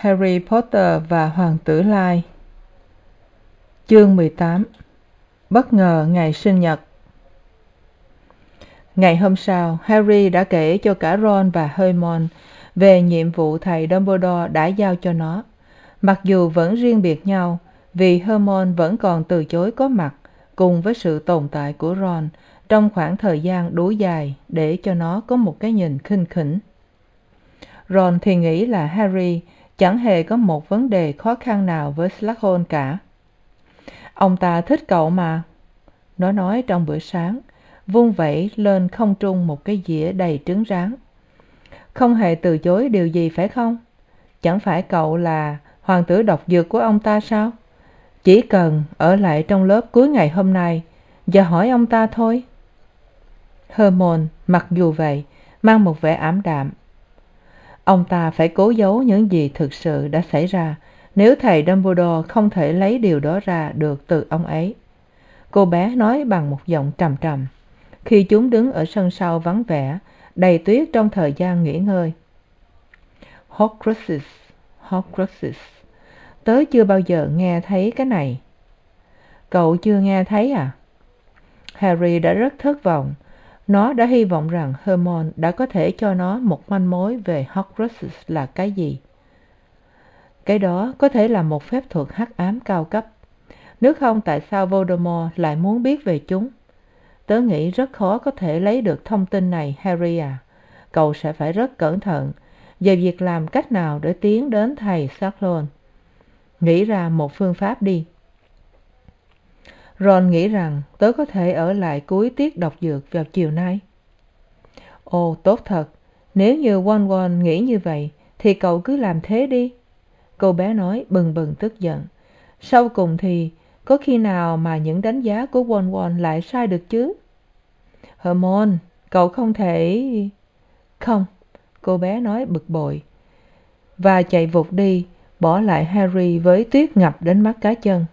harry potter và hoàng tử lai. Chương mười tám. Bất ngờ ngày sinh nhật. Ngày hôm sau, harry đã kể cho cả ron và hermione về nhiệm vụ thầy dumbledore đã giao cho nó. Mặc dù vẫn riêng biệt nhau, vì hermione vẫn còn từ chối có mặt cùng với sự tồn tại của ron trong khoảng thời gian đủ dài để cho nó có một cái nhìn khinh khỉnh. Ron thì nghĩ là harry chẳng hề có một vấn đề khó khăn nào với s cả. Ông ta thích cậu mà. Nó nói trong bữa sáng, vung vẩy lên không trung một cái dĩa đầy trứng rán. Không hề từ chối điều gì phải không? Chẳng phải cậu là hoàng tử độc dược của ông ta sao? Chỉ cần ở lại trong lớp cuối ngày hôm nay và hỏi ông ta thôi. Hermon mặc dù vậy, mang một vẻ ảm đạm ông ta phải cố giấu những gì thực sự đã xảy ra. Nếu thầy dumbledore không thể lấy điều đó ra được từ ông ấy. Cô bé nói bằng một giọng trầm trầm. Khi chúng đứng ở sân sau vắng vẻ, đầy tuyết trong thời gian nghỉ ngơi. Horcruxes horcruxes, tớ chưa bao giờ nghe thấy cái này. Cậu chưa nghe thấy à? Harry đã rất thất vọng nó đã hy vọng rằng hermon đã có thể cho nó một manh mối về horcruxes là cái gì. Cái đó có thể là một phép thuật hắc ám cao cấp. Nếu không, tại sao voldemort lại muốn biết về chúng? Tớ nghĩ rất khó có thể lấy được thông tin này, harry à. Cậu sẽ phải rất cẩn thận về việc làm cách nào để tiến đến thầy s nghĩ ra một phương pháp đi ron nghĩ rằng tớ có thể ở lại cuối tiết đọc dược vào chiều nay. Ồ, tốt thật. Nếu như won won nghĩ như vậy, thì cậu cứ làm thế đi. Cô bé nói bừng bừng tức giận. Sau cùng thì, có khi nào mà những đánh giá của won won lại sai được chứ? Hermione, cậu không thể không, cô bé nói bực bội. Và chạy vụt đi, bỏ lại harry với tuyết ngập đến mắt cá chân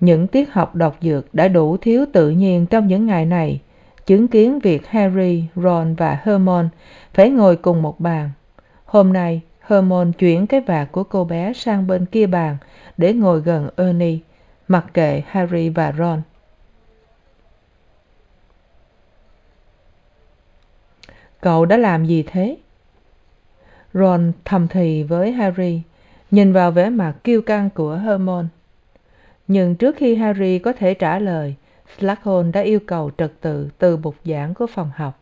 những tiết học đọc dược đã đủ thiếu tự nhiên trong những ngày này. Chứng kiến việc harry, ron và hermione phải ngồi cùng một bàn. Hôm nay, hermione chuyển cái vạt của cô bé sang bên kia bàn để ngồi gần ernie, mặc kệ harry và ron. Cậu đã làm gì thế? Ron thầm thì với harry, nhìn vào vẻ mặt kiêu căng của hermione nhưng trước khi harry có thể trả lời s đã yêu cầu trật tự từ bục giảng của phòng học.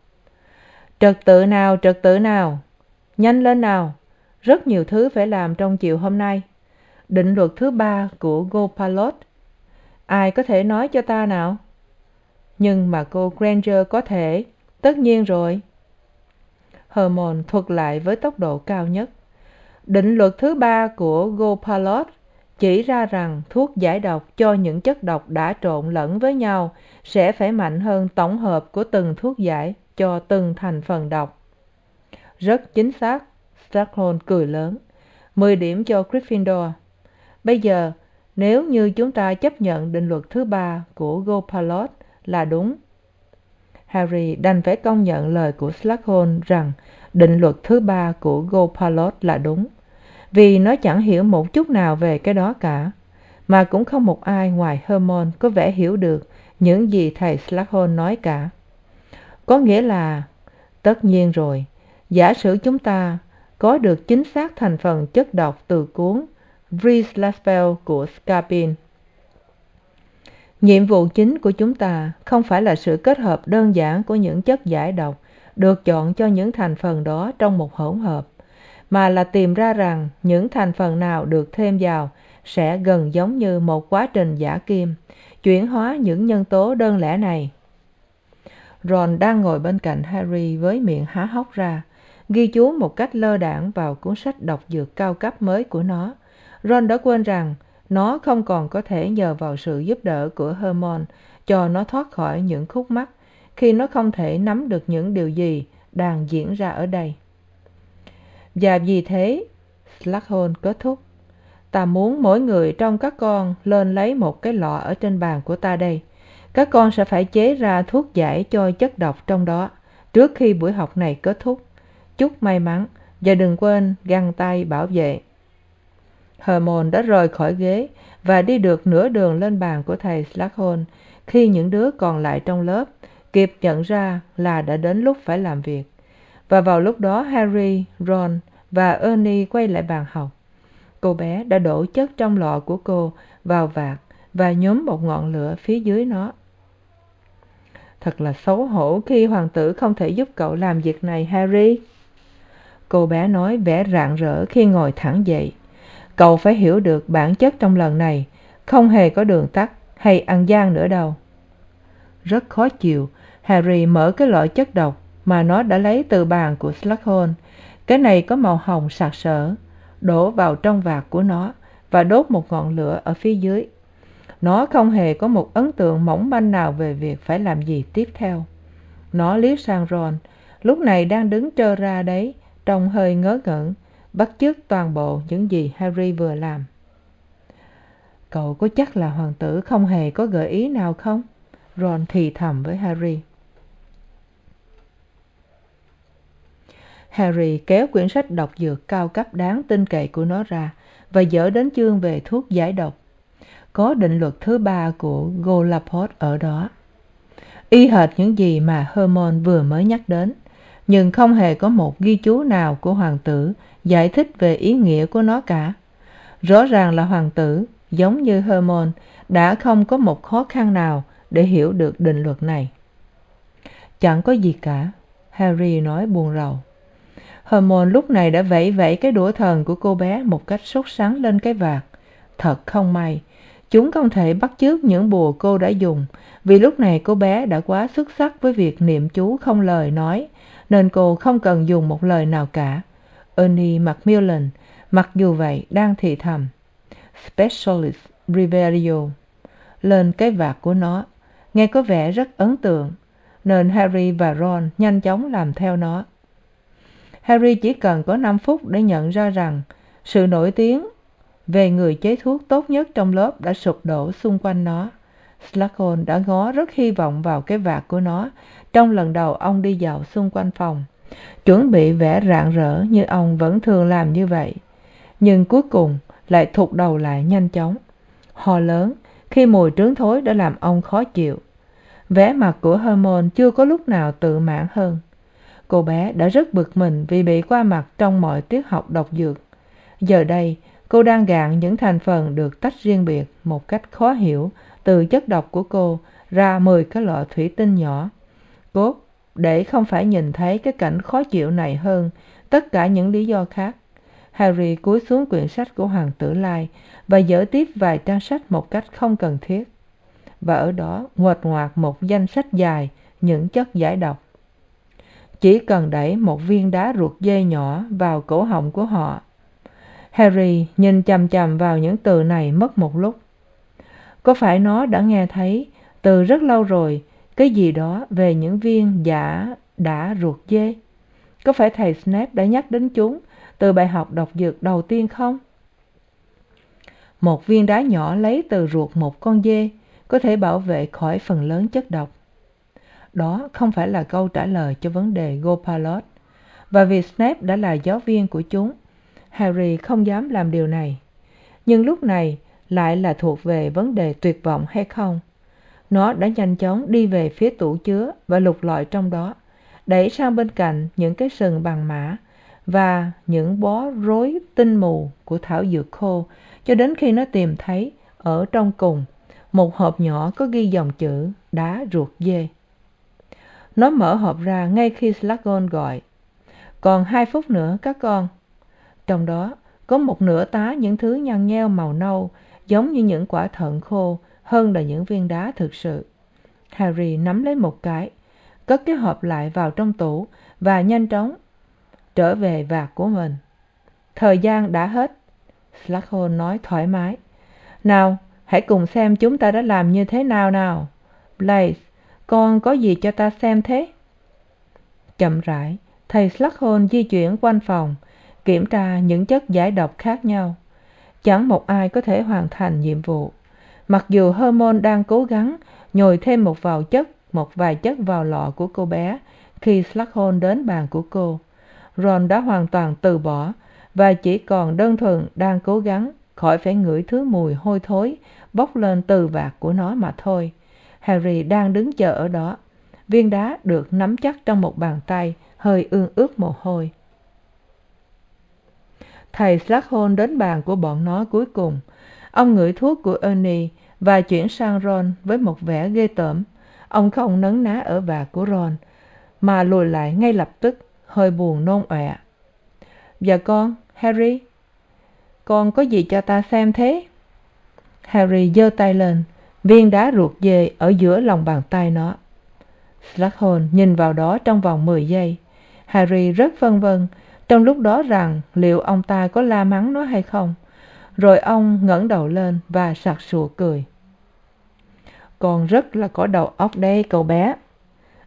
Trật tự nào, trật tự nào? Nhanh lên nào. Rất nhiều thứ phải làm trong chiều hôm nay. Định luật thứ ba của gopalot. Ai có thể nói cho ta nào? Nhưng mà cô granger có thể. Tất nhiên rồi. Hermione thuật lại với tốc độ cao nhất. Định luật thứ ba của gopalot chỉ ra rằng thuốc giải độc cho những chất độc đã trộn lẫn với nhau sẽ phải mạnh hơn tổng hợp của từng thuốc giải cho từng thành phần độc. Rất chính xác s cười lớn. Mười điểm cho gryffindor. Bây giờ, nếu như chúng ta chấp nhận định luật thứ ba của gopalot là đúng, harry đành phải công nhận lời của s rằng định luật thứ ba của gopalot là đúng vì nó chẳng hiểu một chút nào về cái đó cả, mà cũng không một ai ngoài hermione có vẻ hiểu được những gì thầy s nói cả. Có nghĩa là, tất nhiên rồi, giả sử chúng ta có được chính xác thành phần chất độc từ cuốn vrees của scapin. Nhiệm vụ chính của chúng ta không phải là sự kết hợp đơn giản của những chất giải độc được chọn cho những thành phần đó trong một hỗn hợp mà là tìm ra rằng những thành phần nào được thêm vào sẽ gần giống như một quá trình giả kim, chuyển hóa những nhân tố đơn lẻ này. Ron đang ngồi bên cạnh harry với miệng há hốc ra, ghi chú một cách lơ đãng vào cuốn sách đọc dược cao cấp mới của nó. Ron đã quên rằng nó không còn có thể nhờ vào sự giúp đỡ của hermione cho nó thoát khỏi những khúc mắc khi nó không thể nắm được những điều gì đang diễn ra ở đây và vì thế s kết thúc. Ta muốn mỗi người trong các con lên lấy một cái lọ ở trên bàn của ta đây. Các con sẽ phải chế ra thuốc giải cho chất độc trong đó trước khi buổi học này kết thúc. Chúc may mắn và đừng quên găng tay bảo vệ. Hermon đã rời khỏi ghế và đi được nửa đường lên bàn của thầy s khi những đứa còn lại trong lớp kịp nhận ra là đã đến lúc phải làm việc và vào lúc đó harry, ron và ernie quay lại bàn học. Cô bé đã đổ chất trong lọ của cô vào vạc và nhóm một ngọn lửa phía dưới nó. Thật là xấu hổ khi hoàng tử không thể giúp cậu làm việc này, harry. Cô bé nói vẻ rạng rỡ khi ngồi thẳng dậy. Cậu phải hiểu được bản chất trong lần này, không hề có đường tắt hay ăn gian nữa đâu. Rất khó chịu, harry mở cái lọ chất độc mà nó đã lấy từ bàn của s cái này có màu hồng sặc sỡ, đổ vào trong vạc của nó và đốt một ngọn lửa ở phía dưới. Nó không hề có một ấn tượng mỏng manh nào về việc phải làm gì tiếp theo. Nó liếc sang ron, lúc này đang đứng trơ ra đấy, trông hơi ngớ ngẩn, bắt chước toàn bộ những gì harry vừa làm. Cậu có chắc là hoàng tử không hề có gợi ý nào không? Ron thì thầm với harry. Harry kéo quyển sách độc dược cao cấp đáng tin cậy của nó ra và dở đến chương về thuốc giải độc. Có định luật thứ ba của golapod ở đó. Y hệt những gì mà hermon vừa mới nhắc đến, nhưng không hề có một ghi chú nào của hoàng tử giải thích về ý nghĩa của nó cả. Rõ ràng là hoàng tử, giống như hermon đã không có một khó khăn nào để hiểu được định luật này. Chẳng có gì cả, harry nói buồn rầu hermon lúc này đã vẫy vẫy cái đũa thần của cô bé một cách sốt sắng lên cái vạt. Thật không may, chúng không thể bắt chước những bùa cô đã dùng, vì lúc này cô bé đã quá xuất sắc với việc niệm chú không lời nói, nên cô không cần dùng một lời nào cả. Ernie macmillan, mặc dù vậy, đang thì thầm. Specialist riverio lên cái vạt của nó, nghe có vẻ rất ấn tượng, nên harry và ron nhanh chóng làm theo nó harry chỉ cần có năm phút để nhận ra rằng sự nổi tiếng về người chế thuốc tốt nhất trong lớp đã sụp đổ xung quanh nó. S đã ngó rất hy vọng vào cái vạt của nó trong lần đầu ông đi dạo xung quanh phòng. Chuẩn bị vẻ rạng rỡ như ông vẫn thường làm như vậy, nhưng cuối cùng lại thụt đầu lại nhanh chóng. Ho lớn, khi mùi trứng thối đã làm ông khó chịu. Vẻ mặt của hermon chưa có lúc nào tự mãn hơn cô bé đã rất bực mình vì bị qua mặt trong mọi tiết học độc dược. Giờ đây, cô đang gạn những thành phần được tách riêng biệt một cách khó hiểu từ chất độc của cô ra mười cái lọ thủy tinh nhỏ. Cốt để không phải nhìn thấy cái cảnh khó chịu này hơn tất cả những lý do khác. Harry cúi xuống quyển sách của hoàng tử lai và dở tiếp vài trang sách một cách không cần thiết. Và ở đó nguệch ngoạc một danh sách dài những chất giải độc chỉ cần đẩy một viên đá ruột dê nhỏ vào cổ họng của họ, harry nhìn chằm chằm vào những từ này mất một lúc. Có phải nó đã nghe thấy từ rất lâu rồi, cái gì đó về những viên giả đã ruột dê? Có phải thầy snape đã nhắc đến chúng từ bài học đọc dược đầu tiên không? Một viên đá nhỏ lấy từ ruột một con dê có thể bảo vệ khỏi phần lớn chất độc đó không phải là câu trả lời cho vấn đề gopalot, và vì snape đã là giáo viên của chúng, harry không dám làm điều này. Nhưng lúc này lại là thuộc về vấn đề tuyệt vọng hay không? Nó đã nhanh chóng đi về phía tủ chứa và lục lọi trong đó, đẩy sang bên cạnh những cái sừng bằng mã và những bó rối tinh mù của thảo dược khô, cho đến khi nó tìm thấy ở trong cùng một hộp nhỏ có ghi dòng chữ đá ruột dê nó mở hộp ra ngay khi s gọi. Còn hai phút nữa, các con. Trong đó, có một nửa tá những thứ nhăn nheo màu nâu, giống như những quả thận khô, hơn là những viên đá thực sự. Harry nắm lấy một cái, cất cái hộp lại vào trong tủ và nhanh chóng trở về vạt của mình. Thời gian đã hết s nói thoải mái. Nào, hãy cùng xem chúng ta đã làm như thế nào nào. Blaze con có gì cho ta xem thế? Chậm rãi, thầy s di chuyển quanh phòng, kiểm tra những chất giải độc khác nhau. Chẳng một ai có thể hoàn thành nhiệm vụ. Mặc dù hermon đang cố gắng nhồi thêm một vào chất, một vài chất vào lọ của cô bé khi s đến bàn của cô, ron đã hoàn toàn từ bỏ và chỉ còn đơn thuần đang cố gắng, khỏi phải ngửi thứ mùi hôi thối bốc lên từ vạt của nó mà thôi harry đang đứng chờ ở đó. Viên đá được nắm chắc trong một bàn tay, hơi ương ướt mồ hôi. Thầy s đến bàn của bọn nó cuối cùng. Ông ngửi thuốc của ernie và chuyển sang ron với một vẻ ghê tởm. Ông không nấn ná ở vạt của ron, mà lùi lại ngay lập tức, hơi buồn nôn ọe. Và con, harry, con có gì cho ta xem thế? Harry giơ tay lên viên đá ruột dê ở giữa lòng bàn tay nó. S nhìn vào đó trong vòng mười giây. Harry rất phân vân, trong lúc đó rằng liệu ông ta có la mắng nó hay không. Rồi ông ngẩng đầu lên và sặc sụa cười. Con rất là có đầu óc đây cậu bé.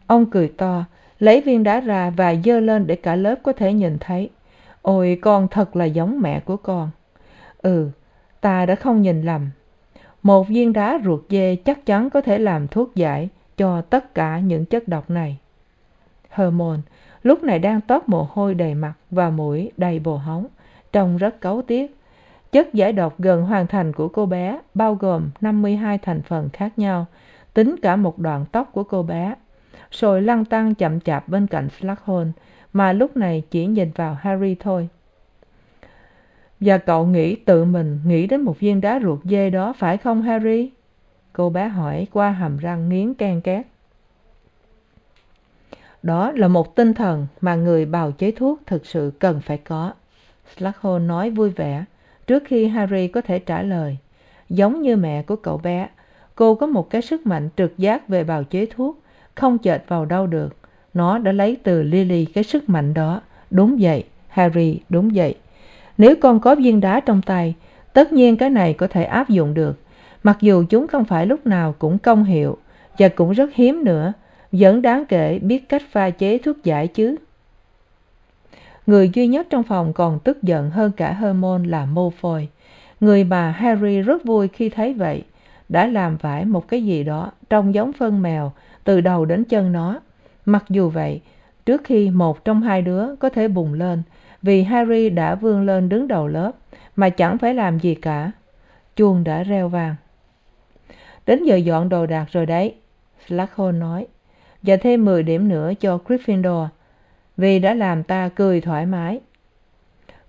Ông cười to, lấy viên đá ra và giơ lên để cả lớp có thể nhìn thấy. Ôi, con thật là giống mẹ của con. Ừ ta đã không nhìn lầm một viên đá ruột dê chắc chắn có thể làm thuốc giải cho tất cả những chất độc này. Hermon lúc này đang toát mồ hôi đầy mặt và mũi đầy bồ hóng, trông rất cáu tiếc. Chất giải độc gần hoàn thành của cô bé bao gồm năm mươi hai thành phần khác nhau, tính cả một đoạn tóc của cô bé, rồi lăn tăn chậm chạp bên cạnh s mà lúc này chỉ nhìn vào harry thôi và cậu nghĩ tự mình nghĩ đến một viên đá ruột dê đó, phải không, harry? Cô bé hỏi qua hàm răng nghiến ken két. Đó là một tinh thần mà người bào chế thuốc thực sự cần phải có. S nói vui vẻ, trước khi harry có thể trả lời. Giống như mẹ của cậu bé, cô có một cái sức mạnh trực giác về bào chế thuốc, không chệch vào đâu được. Nó đã lấy từ lily cái sức mạnh đó. Đúng vậy, harry, đúng vậy nếu con có viên đá trong tay, tất nhiên cái này có thể áp dụng được. Mặc dù chúng không phải lúc nào cũng công hiệu, và cũng rất hiếm nữa. Vẫn đáng kể biết cách pha chế thuốc giải chứ. Người duy nhất trong phòng còn tức giận hơn cả hermon là malfoy. Người mà harry rất vui khi thấy vậy. Đã làm vải một cái gì đó trông giống phân mèo từ đầu đến chân nó. Mặc dù vậy, trước khi một trong hai đứa có thể bùng lên vì harry đã vươn lên đứng đầu lớp, mà chẳng phải làm gì cả. Chuông đã reo vàng. Đến giờ dọn đồ đạc rồi đấy s nói, và thêm mười điểm nữa cho gryffindor, vì đã làm ta cười thoải mái.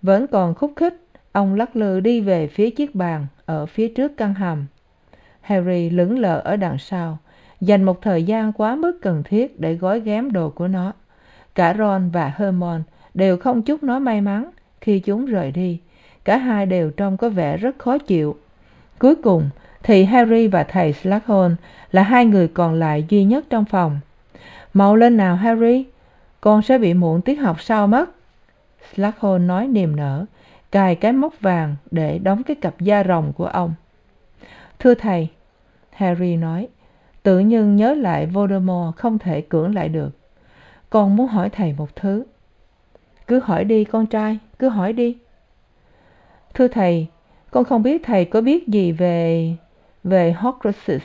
Vẫn còn khúc khích, ông lắc lư đi về phía chiếc bàn ở phía trước căn hầm. Harry lững lờ ở đằng sau, dành một thời gian quá mức cần thiết để gói ghém đồ của nó. Cả ron và hermon đều không chút nói may mắn khi chúng rời đi. Cả hai đều trông có vẻ rất khó chịu. Cuối cùng, thì harry và thầy s là hai người còn lại duy nhất trong phòng. Mau lên nào, harry? Con sẽ bị muộn tiết học sau mất? S nói niềm nở, cài cái móc vàng để đóng cái cặp da rồng của ông. Thưa thầy, harry nói, tự nhiên nhớ lại voldemort không thể cưỡng lại được. Con muốn hỏi thầy một thứ cứ hỏi đi, con trai, cứ hỏi đi. Thưa thầy, con không biết thầy có biết gì về về horcruxes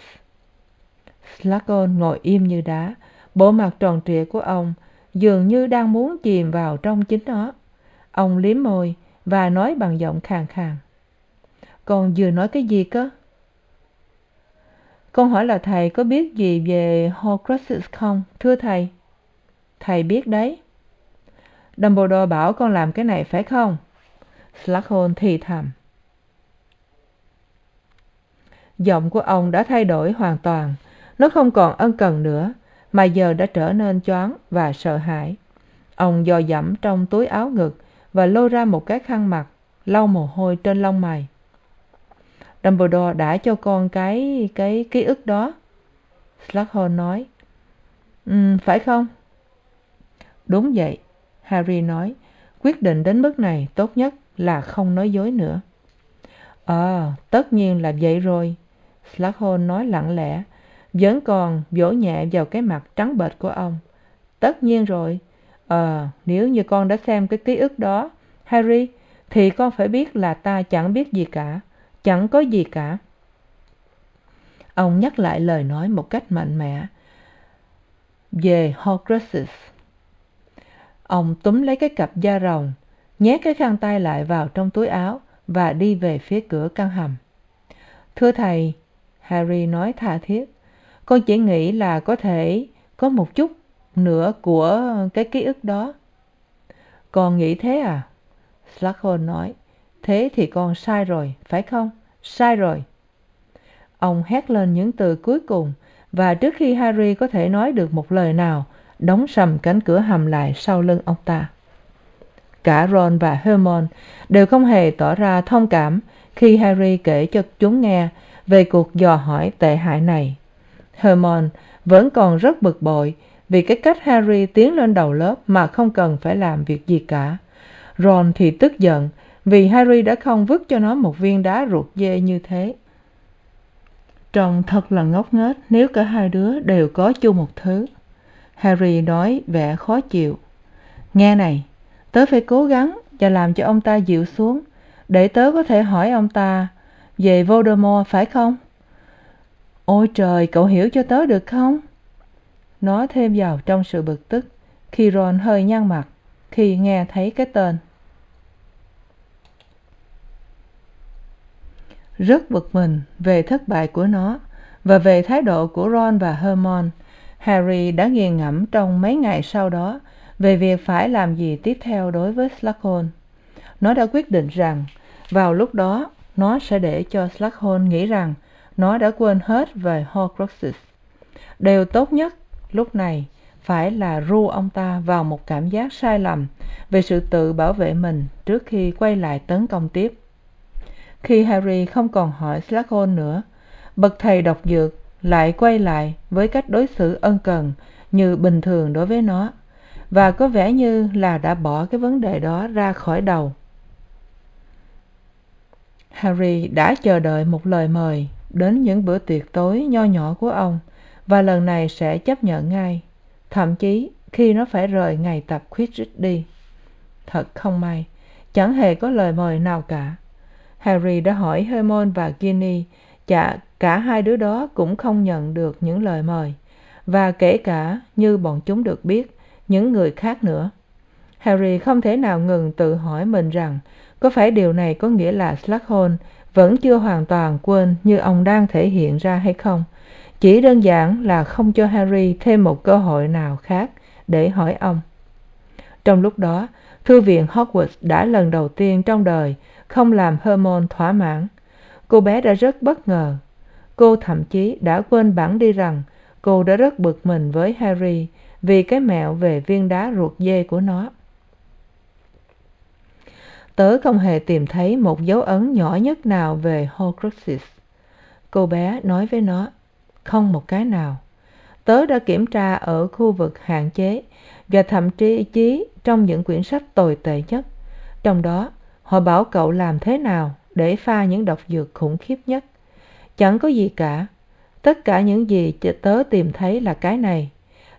s ngồi im như đá, bộ mặt tròn trịa của ông dường như đang muốn chìm vào trong chính nó. Ông liếm môi và nói bằng giọng khàn khàn. Con vừa nói cái gì cơ? Con hỏi là thầy có biết gì về horcruxes không? Thưa thầy. Thầy biết đấy dumbledore bảo con làm cái này phải không? S thì thầm. Giọng của ông đã thay đổi hoàn toàn. Nó không còn ân cần nữa, mà giờ đã trở nên choáng và sợ hãi. Ông dò dẫm trong túi áo ngực và lôi ra một cái khăn mặt, lau mồ hôi trên lông mày. Dumbledore đã cho con cái cái ký ức đó. S nói ừ phải không? Đúng vậy harry nói, quyết định đến mức này tốt nhất là không nói dối nữa. Ờ tất nhiên là vậy rồi s nói lặng lẽ, vẫn còn vỗ nhẹ vào cái mặt trắng bệch của ông. Tất nhiên rồi. Ờ nếu như con đã xem cái ký ức đó, harry, thì con phải biết là ta chẳng biết gì cả, chẳng có gì cả. Ông nhắc lại lời nói một cách mạnh mẽ. Về horcruxes ông túm lấy cái cặp da rồng nhét cái khăn tay lại vào trong túi áo và đi về phía cửa căn hầm. Thưa thầy, harry nói tha thiết, con chỉ nghĩ là có thể có một chút nữa của cái ký ức đó. Con nghĩ thế à? S nói, thế thì con sai rồi, phải không? Sai rồi. Ông hét lên những từ cuối cùng và trước khi harry có thể nói được một lời nào đóng sầm cánh cửa hầm lại sau lưng ông ta. Cả ron và hermione đều không hề tỏ ra thông cảm khi harry kể cho chúng nghe về cuộc dò hỏi tệ hại này. Hermione vẫn còn rất bực bội vì cái cách harry tiến lên đầu lớp mà không cần phải làm việc gì cả. Ron thì tức giận vì harry đã không vứt cho nó một viên đá ruột dê như thế. Trông thật là ngốc nghếch nếu cả hai đứa đều có chung một thứ harry nói vẻ khó chịu. Nghe này, tớ phải cố gắng và làm cho ông ta dịu xuống để tớ có thể hỏi ông ta về voldemort phải không? Ôi trời, cậu hiểu cho tớ được không? Nó thêm vào trong sự bực tức khi ron hơi nhăn mặt khi nghe thấy cái tên. Rất bực mình về thất bại của nó và về thái độ của ron và hermione harry đã nghiền ngẫm trong mấy ngày sau đó về việc phải làm gì tiếp theo đối với s nó đã quyết định rằng vào lúc đó nó sẽ để cho s nghĩ rằng nó đã quên hết về horcruxes. Điều tốt nhất lúc này phải là ru ông ta vào một cảm giác sai lầm về sự tự bảo vệ mình trước khi quay lại tấn công tiếp. Khi harry không còn hỏi s nữa, bậc thầy độc dược lại quay lại với cách đối xử ân cần như bình thường đối với nó, và có vẻ như là đã bỏ cái vấn đề đó ra khỏi đầu. Harry đã chờ đợi một lời mời đến những bữa tiệc tối nho nhỏ của ông, và lần này sẽ chấp nhận ngay. Thậm chí, khi nó phải rời ngày tập quidditch đi, thật không may, chẳng hề có lời mời nào cả. Harry đã hỏi hermione và ginny, chả cả hai đứa đó cũng không nhận được những lời mời. Và kể cả như bọn chúng được biết, những người khác nữa. Harry không thể nào ngừng tự hỏi mình rằng, có phải điều này có nghĩa là s vẫn chưa hoàn toàn quên như ông đang thể hiện ra hay không? Chỉ đơn giản là không cho harry thêm một cơ hội nào khác để hỏi ông. Trong lúc đó, thư viện hogwarts đã lần đầu tiên trong đời không làm hermione thỏa mãn. Cô bé đã rất bất ngờ cô thậm chí đã quên bản đi rằng cô đã rất bực mình với harry vì cái mẹo về viên đá ruột dê của nó. Tớ không hề tìm thấy một dấu ấn nhỏ nhất nào về horcruxes. Cô bé nói với nó, không một cái nào. Tớ đã kiểm tra ở khu vực hạn chế và thậm chí trong những quyển sách tồi tệ nhất. Trong đó, họ bảo cậu làm thế nào để pha những độc dược khủng khiếp nhất? Chẳng có gì cả. Tất cả những gì tớ tìm thấy là cái này.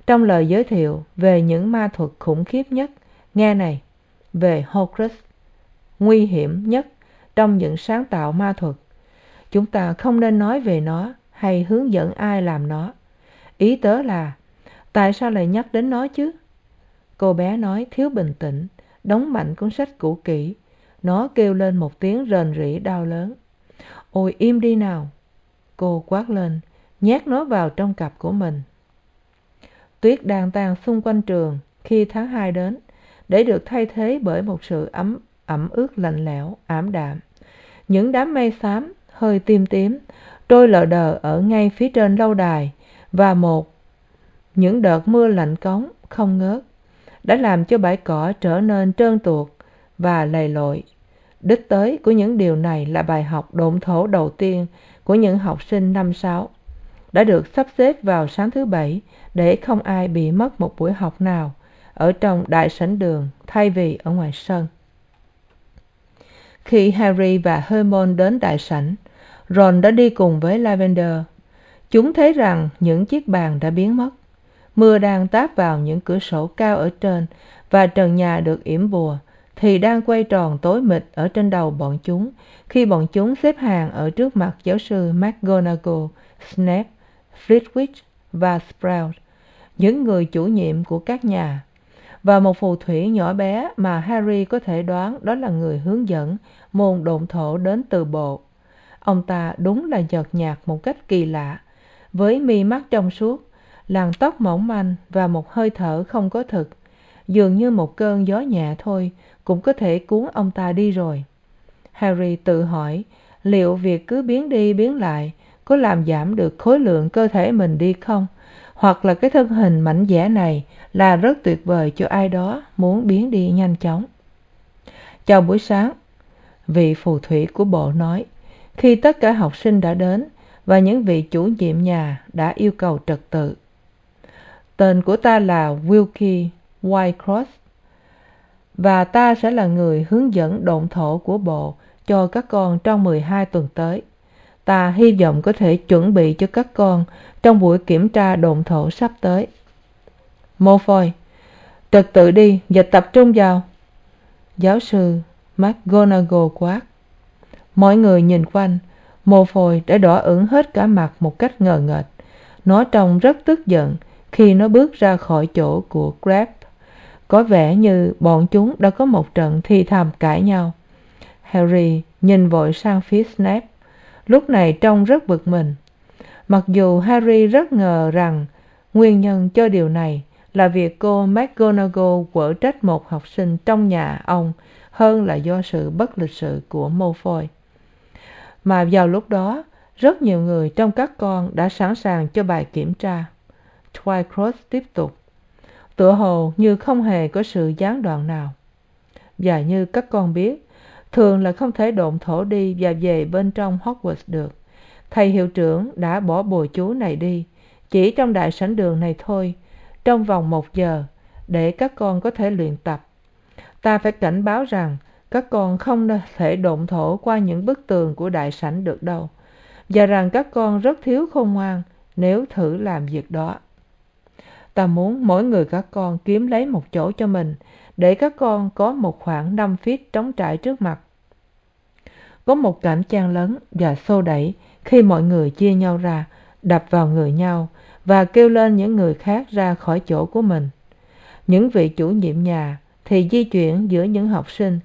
Trong lời giới thiệu về những ma thuật khủng khiếp nhất, nghe này, về horcrux, nguy hiểm nhất trong những sáng tạo ma thuật, chúng ta không nên nói về nó hay hướng dẫn ai làm nó. Ý tớ là, tại sao lại nhắc đến nó chứ? Cô bé nói thiếu bình tĩnh, đóng mạnh cuốn sách cũ kỹ. Nó kêu lên một tiếng rền rĩ đau lớn. Ôi, im đi nào cô quát lên, nhét nó vào trong cặp của mình. Tuyết đang tan xung quanh trường khi tháng hai đến, để được thay thế bởi một sự ấm, ẩm ướt lạnh lẽo, ảm đạm. Những đám mây xám, hơi tim tím, trôi lờ đờ ở ngay phía trên lâu đài và một, những đợt mưa lạnh cống không ngớt đã làm cho bãi cỏ trở nên trơn tuột và lầy lội. Đích tới của những điều này là bài học độn thổ đầu tiên của những học sinh năm sáu, đã được sắp xếp vào sáng thứ bảy để không ai bị mất một buổi học nào ở trong đại sảnh đường thay vì ở ngoài sân. Khi harry và hermione đến đại sảnh, ron đã đi cùng với lavender. Chúng thấy rằng những chiếc bàn đã biến mất. Mưa đang táp vào những cửa sổ cao ở trên và trần nhà được yểm bùa thì đang quay tròn tối mịt ở trên đầu bọn chúng, khi bọn chúng xếp hàng ở trước mặt giáo sư mcgonagall, snape flitwick và sprout, những người chủ nhiệm của các nhà. Và một phù thủy nhỏ bé mà harry có thể đoán đó là người hướng dẫn môn độn thổ đến từ bộ. Ông ta đúng là nhợt nhạt một cách kỳ lạ, với mi mắt trong suốt, làn tóc mỏng manh và một hơi thở không có thực dường như một cơn gió nhẹ thôi, cũng có thể cuốn ông ta đi rồi. Harry tự hỏi, liệu việc cứ biến đi biến lại có làm giảm được khối lượng cơ thể mình đi không? Hoặc là cái thân hình mảnh dẻ này là rất tuyệt vời cho ai đó muốn biến đi nhanh chóng? Chào buổi sáng, vị phù thủy của bộ nói. Khi tất cả học sinh đã đến và những vị chủ nhiệm nhà đã yêu cầu trật tự, tên của ta là wilkie whitecross và ta sẽ là người hướng dẫn độn thổ của bộ cho các con trong mười hai tuần tới. Ta hy vọng có thể chuẩn bị cho các con trong buổi kiểm tra độn thổ sắp tới. Mô phôi trật tự đi và tập trung vào. Giáo sư mcgonagall quát. Mọi người nhìn quanh mô phôi đã đỏ ửng hết cả mặt một cách ngờ nghệch nó trông rất tức giận khi nó bước ra khỏi chỗ của crab có vẻ như bọn chúng đã có một trận thi thầm cãi nhau. Harry nhìn vội sang phía snape, lúc này trông rất bực mình. Mặc dù harry rất ngờ rằng nguyên nhân cho điều này là việc cô mcgonagall quở trách một học sinh trong nhà ông hơn là do sự bất lịch sự của mô mà vào lúc đó, rất nhiều người trong các con đã sẵn sàng cho bài kiểm tra. Twycross tiếp tục tựa hồ như không hề có sự gián đoạn nào. Và như các con biết, thường là không thể độn thổ đi và về bên trong hogwarts được. Thầy hiệu trưởng đã bỏ bùa chú này đi, chỉ trong đại sảnh đường này thôi, trong vòng một giờ, để các con có thể luyện tập. Ta phải cảnh báo rằng các con không thể độn thổ qua những bức tường của đại sảnh được đâu, và rằng các con rất thiếu khôn ngoan nếu thử làm việc đó ta muốn mỗi người các con kiếm lấy một chỗ cho mình, để các con có một khoảng năm feet trống trải trước mặt. Có một cảnh trang lớn và xô đẩy khi mọi người chia nhau ra, đập vào người nhau và kêu lên những người khác ra khỏi chỗ của mình. Những vị chủ nhiệm nhà thì di chuyển giữa những học sinh,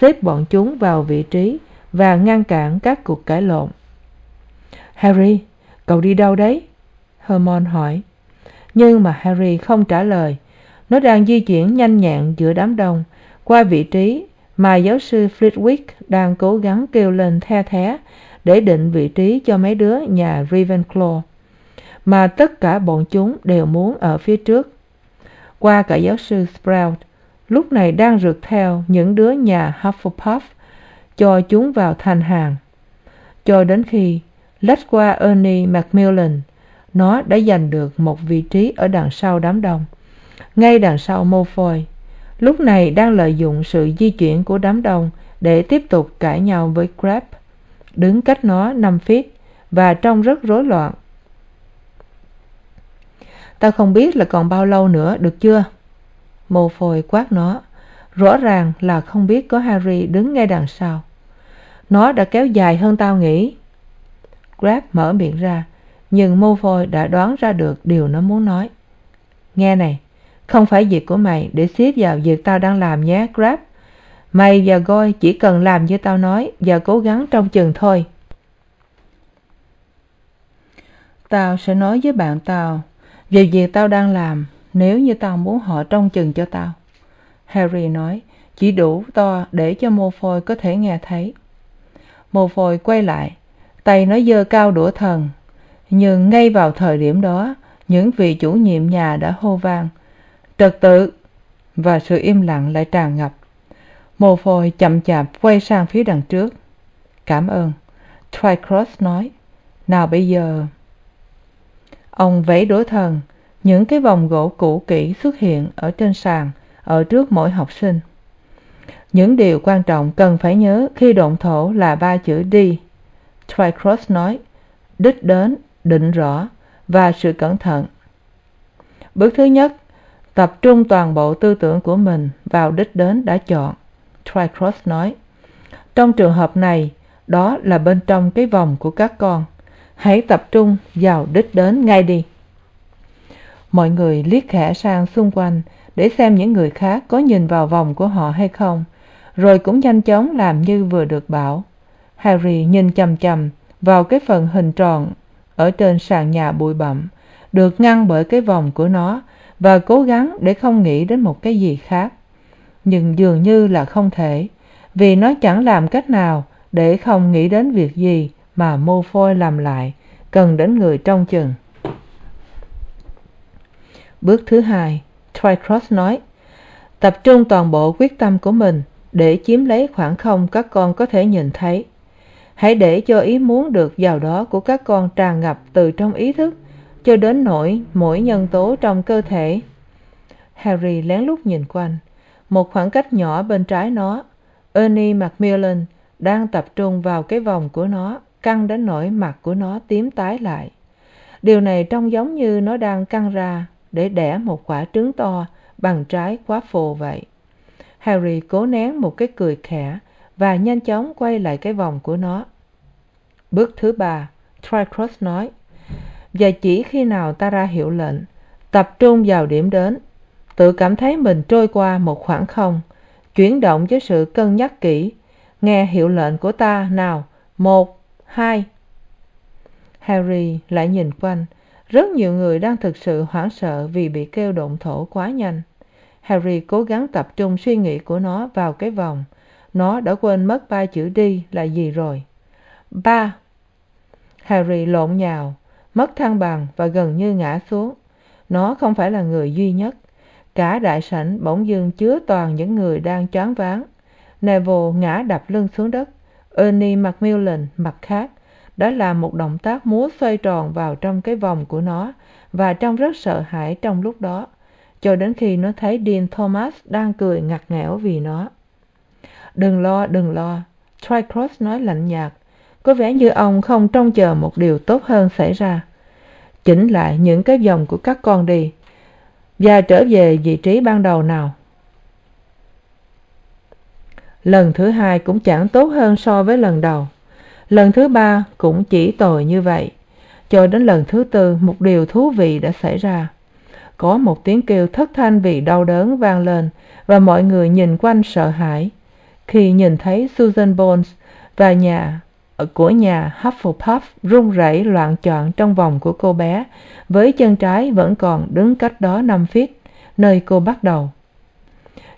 xếp bọn chúng vào vị trí và ngăn cản các cuộc cãi lộn. Harry, cậu đi đâu đấy? Hermon hỏi nhưng mà harry không trả lời. Nó đang di chuyển nhanh nhẹn giữa đám đông. Qua vị trí mà giáo sư flitwick đang cố gắng kêu lên the thé để định vị trí cho mấy đứa nhà ravenclaw, mà tất cả bọn chúng đều muốn ở phía trước. Qua cả giáo sư sprout, lúc này đang rượt theo những đứa nhà hufflepuff cho chúng vào thành hàng. Cho đến khi lách qua ernie macmillan nó đã giành được một vị trí ở đằng sau đám đông, ngay đằng sau malfoy. Lúc này đang lợi dụng sự di chuyển của đám đông để tiếp tục cãi nhau với crab, đứng cách nó năm feet và trông rất rối loạn. Tao không biết là còn bao lâu nữa được chưa? Mô phôi quát nó, rõ ràng là không biết có harry đứng ngay đằng sau. Nó đã kéo dài hơn tao nghĩ. Grab mở miệng ra nhưng mô phôi đã đoán ra được điều nó muốn nói. Nghe này, không phải việc của mày để xếp vào việc tao đang làm nhé, grab. Mày và goi chỉ cần làm như tao nói và cố gắng trong chừng thôi. Tao sẽ nói với bạn tao về việc tao đang làm nếu như tao muốn họ trông chừng cho tao. Harry nói, chỉ đủ to để cho mô phôi có thể nghe thấy. Mô phôi quay lại, tay nó giơ cao đũa thần nhưng ngay vào thời điểm đó, những vị chủ nhiệm nhà đã hô vang, trật tự! Và sự im lặng lại tràn ngập. Mô phôi chậm chạp quay sang phía đằng trước. Cảm ơn twycross nói. Nào bây giờ? Ông vẫy đũa thần. Những cái vòng gỗ cũ kỹ xuất hiện ở trên sàn, ở trước mỗi học sinh. Những điều quan trọng cần phải nhớ khi độn thổ là ba chữ đi. twycross nói. Đích đến định rõ và sự cẩn thận. Bước thứ nhất, tập trung toàn bộ tư tưởng của mình vào đích đến đã chọn, tricross nói. Trong trường hợp này, đó là bên trong cái vòng của các con. Hãy tập trung vào đích đến ngay đi. Mọi người liếc khẽ sang xung quanh để xem những người khác có nhìn vào vòng của họ hay không, rồi cũng nhanh chóng làm như vừa được bảo. Harry nhìn chằm chằm vào cái phần hình tròn ở trên sàn nhà bụi bặm, được ngăn bởi cái vòng của nó và cố gắng để không nghĩ đến một cái gì khác. Nhưng dường như là không thể, vì nó chẳng làm cách nào để không nghĩ đến việc gì mà mô phôi làm lại, cần đến người trông chừng. Bước thứ hai Trycross nói, tập trung toàn bộ quyết tâm của mình để chiếm lấy khoảng không các con có thể nhìn thấy hãy để cho ý muốn được vào đó của các con tràn ngập từ trong ý thức, cho đến nỗi mỗi nhân tố trong cơ thể. Harry lén lút nhìn quanh. Một khoảng cách nhỏ bên trái nó, ernie macmillan đang tập trung vào cái vòng của nó, căng đến nỗi mặt của nó tím tái lại. Điều này trông giống như nó đang căng ra để đẻ một quả trứng to bằng trái quá phồ vậy. Harry cố nén một cái cười khẽ và nhanh chóng quay lại cái vòng của nó. Bước thứ ba, tricross nói, và chỉ khi nào ta ra hiệu lệnh, tập trung vào điểm đến, tự cảm thấy mình trôi qua một khoảng không, chuyển động với sự cân nhắc kỹ, nghe hiệu lệnh của ta nào, một, hai. Harry lại nhìn quanh, rất nhiều người đang thực sự hoảng sợ vì bị kêu độn thổ quá nhanh. Harry cố gắng tập trung suy nghĩ của nó vào cái vòng nó đã quên mất ba chữ đi là gì rồi. Ba. Harry lộn nhào, mất thăng bằng và gần như ngã xuống. Nó không phải là người duy nhất. Cả đại sảnh bỗng dưng chứa toàn những người đang choáng váng. Neville ngã đập lưng xuống đất. Ernie macmillan, mặt khác đã làm một động tác múa xoay tròn vào trong cái vòng của nó và trông rất sợ hãi trong lúc đó, cho đến khi nó thấy dean thomas đang cười ngặt nghẽo vì nó đừng lo đừng lo. Tricross nói lạnh nhạt. Có vẻ như ông không trông chờ một điều tốt hơn xảy ra. Chỉnh lại những cái vòng của các con đi. Và trở về vị trí ban đầu nào. Lần thứ hai cũng chẳng tốt hơn so với lần đầu. Lần thứ ba cũng chỉ tồi như vậy. Cho đến lần thứ tư, một điều thú vị đã xảy ra. Có một tiếng kêu thất thanh vì đau đớn vang lên và mọi người nhìn quanh sợ hãi khi nhìn thấy susan bones và nhà ờ, của nhà hufflepuff run rẩy loạn choạng trong vòng của cô bé, với chân trái vẫn còn đứng cách đó năm feet, nơi cô bắt đầu.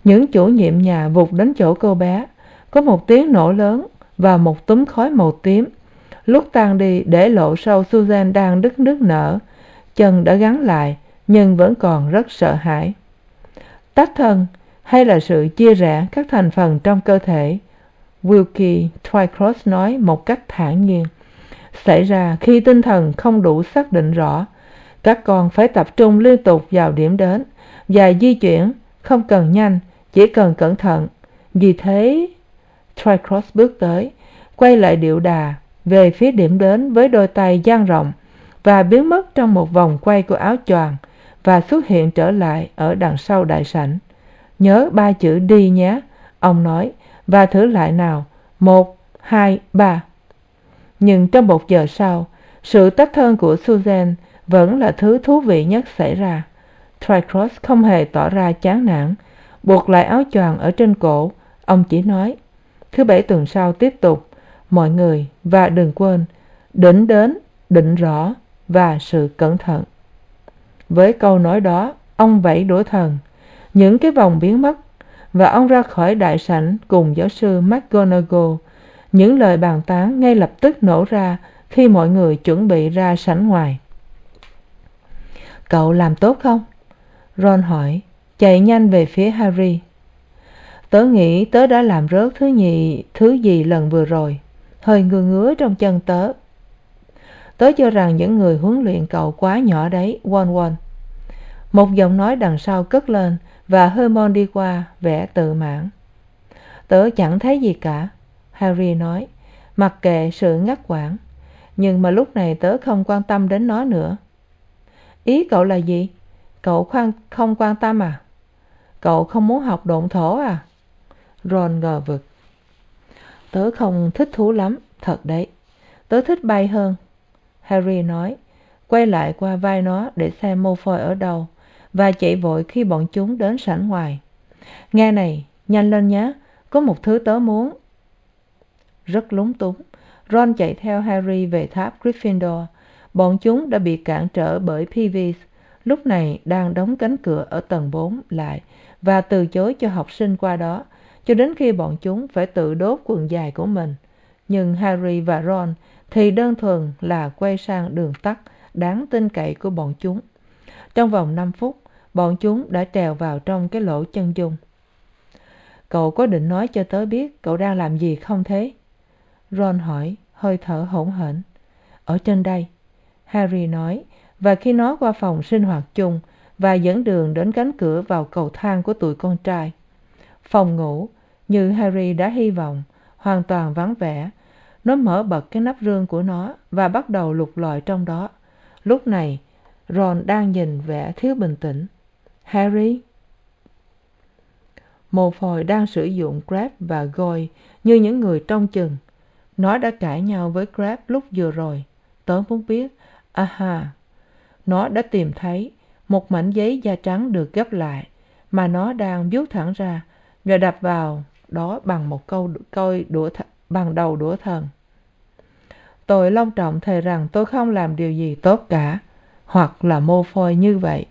Những chủ nhiệm nhà vụt đến chỗ cô bé, có một tiếng nổ lớn và một túm khói màu tím, lúc tan đi để lộ sau susan đang đứt nước nở, chân đã gắn lại nhưng vẫn còn rất sợ hãi. Tách thân hay là sự chia rẽ các thành phần trong cơ thể? Wilkie twycross nói một cách thản nhiên, xảy ra khi tinh thần không đủ xác định rõ. Các con phải tập trung liên tục vào điểm đến, và di chuyển, không cần nhanh, chỉ cần cẩn thận. Vì thế, twycross bước tới, quay lại điệu đà về phía điểm đến với đôi tay dang rộng và biến mất trong một vòng quay của áo choàng và xuất hiện trở lại ở đằng sau đại sảnh nhớ ba chữ đi nhé. Ông nói, và thử lại nào. Một, hai, ba. Nhưng trong một giờ sau, sự tách thân của susan vẫn là thứ thú vị nhất xảy ra. Tricross không hề tỏ ra chán nản, buộc lại áo choàng ở trên cổ. Ông chỉ nói, thứ bảy tuần sau tiếp tục. Mọi người, và đừng quên định đến định rõ, và sự cẩn thận. Với câu nói đó, ông vẫy đũa thần những cái vòng biến mất và ông ra khỏi đại sảnh cùng giáo sư mcgonagall. Những lời bàn tán ngay lập tức nổ ra khi mọi người chuẩn bị ra sảnh ngoài. Cậu làm tốt không? Ron hỏi, chạy nhanh về phía harry. Tớ nghĩ tớ đã làm rớt thứ nhì, thứ gì lần vừa rồi. Hơi ngứa ngứa trong chân tớ. Tớ cho rằng những người huấn luyện cậu quá nhỏ đấy, won won. Một giọng nói đằng sau cất lên và hermon đi qua, vẻ tự mãn. Tớ chẳng thấy gì cả, harry nói, mặc kệ sự ngắt quãng, nhưng mà lúc này tớ không quan tâm đến nó nữa. Ý cậu là gì? Cậu khoan, không quan tâm à? Cậu không muốn học độn thổ à? Ron ngờ vực. Tớ không thích thú lắm, thật đấy. Tớ thích bay hơn, harry nói, quay lại qua vai nó để xem mô phôi ở đâu và chạy vội khi bọn chúng đến sảnh ngoài. Nghe này, nhanh lên nhé, có một thứ tớ muốn. Rất lúng túng, ron chạy theo harry về tháp gryffindor. Bọn chúng đã bị cản trở bởi peeves lúc này đang đóng cánh cửa ở tầng bốn lại và từ chối cho học sinh qua đó, cho đến khi bọn chúng phải tự đốt quần dài của mình. Nhưng harry và ron thì đơn thuần là quay sang đường tắt đáng tin cậy của bọn chúng. Trong vòng năm phút bọn chúng đã trèo vào trong cái lỗ chân dung. Cậu có định nói cho tớ biết cậu đang làm gì không thế? Ron hỏi, hơi thở hổn hển. Ở trên đây, harry nói, và khi nó qua phòng sinh hoạt chung và dẫn đường đến cánh cửa vào cầu thang của tụi con trai. Phòng ngủ, như harry đã hy vọng, hoàn toàn vắng vẻ. Nó mở bật cái nắp rương của nó và bắt đầu lục lọi trong đó. Lúc này, ron đang nhìn vẻ thiếu bình tĩnh harry. Mồ phồi đang sử dụng crab và goyle như những người trong chừng. Nó đã cãi nhau với crab lúc vừa rồi. Tớ muốn biết. Aha. Nó đã tìm thấy một mảnh giấy da trắng được gấp lại mà nó đang vuốt thẳng ra và đập vào đó bằng một câu coi đũa bằng đầu đũa thần. Tôi long trọng thề rằng tôi không làm điều gì tốt cả, hoặc là mô phôi như vậy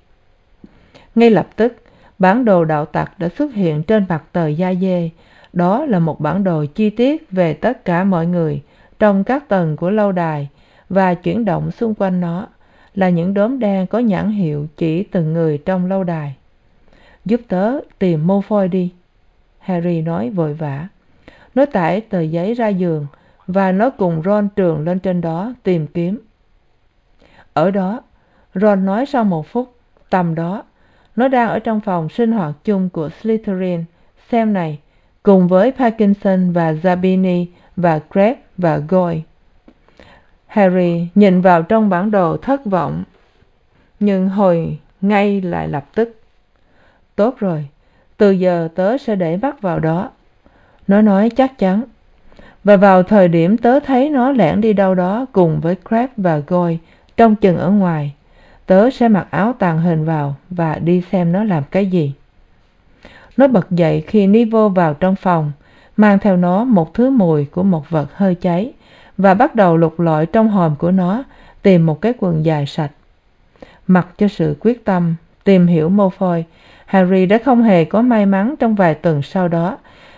ngay lập tức, bản đồ đạo tặc đã xuất hiện trên mặt tờ da dê. Đó là một bản đồ chi tiết về tất cả mọi người trong các tầng của lâu đài và chuyển động xung quanh nó là những đốm đen có nhãn hiệu chỉ từng người trong lâu đài. Giúp tớ tìm mô phôi đi, harry nói vội vã. Nó tải tờ giấy ra giường và nó cùng ron trường lên trên đó tìm kiếm. Ở đó, ron nói sau một phút, tầm đó nó đang ở trong phòng sinh hoạt chung của slytherin. Xem này, cùng với parkinson và zabini và crabbe và Goy. harry nhìn vào trong bản đồ thất vọng, nhưng hồi ngay lại lập tức. Tốt rồi, từ giờ tớ sẽ để mắt vào đó. Nó nói chắc chắn. Và vào thời điểm tớ thấy nó lẻn đi đâu đó cùng với Crab và Goy trông chừng ở ngoài tớ sẽ mặc áo tàng hình vào và đi xem nó làm cái gì. Nó bật dậy khi nivo vào trong phòng, mang theo nó một thứ mùi của một vật hơi cháy, và bắt đầu lục lọi trong hòm của nó, tìm một cái quần dài sạch. Mặc cho sự quyết tâm, tìm hiểu mô phôi harry đã không hề có may mắn trong vài tuần sau đó.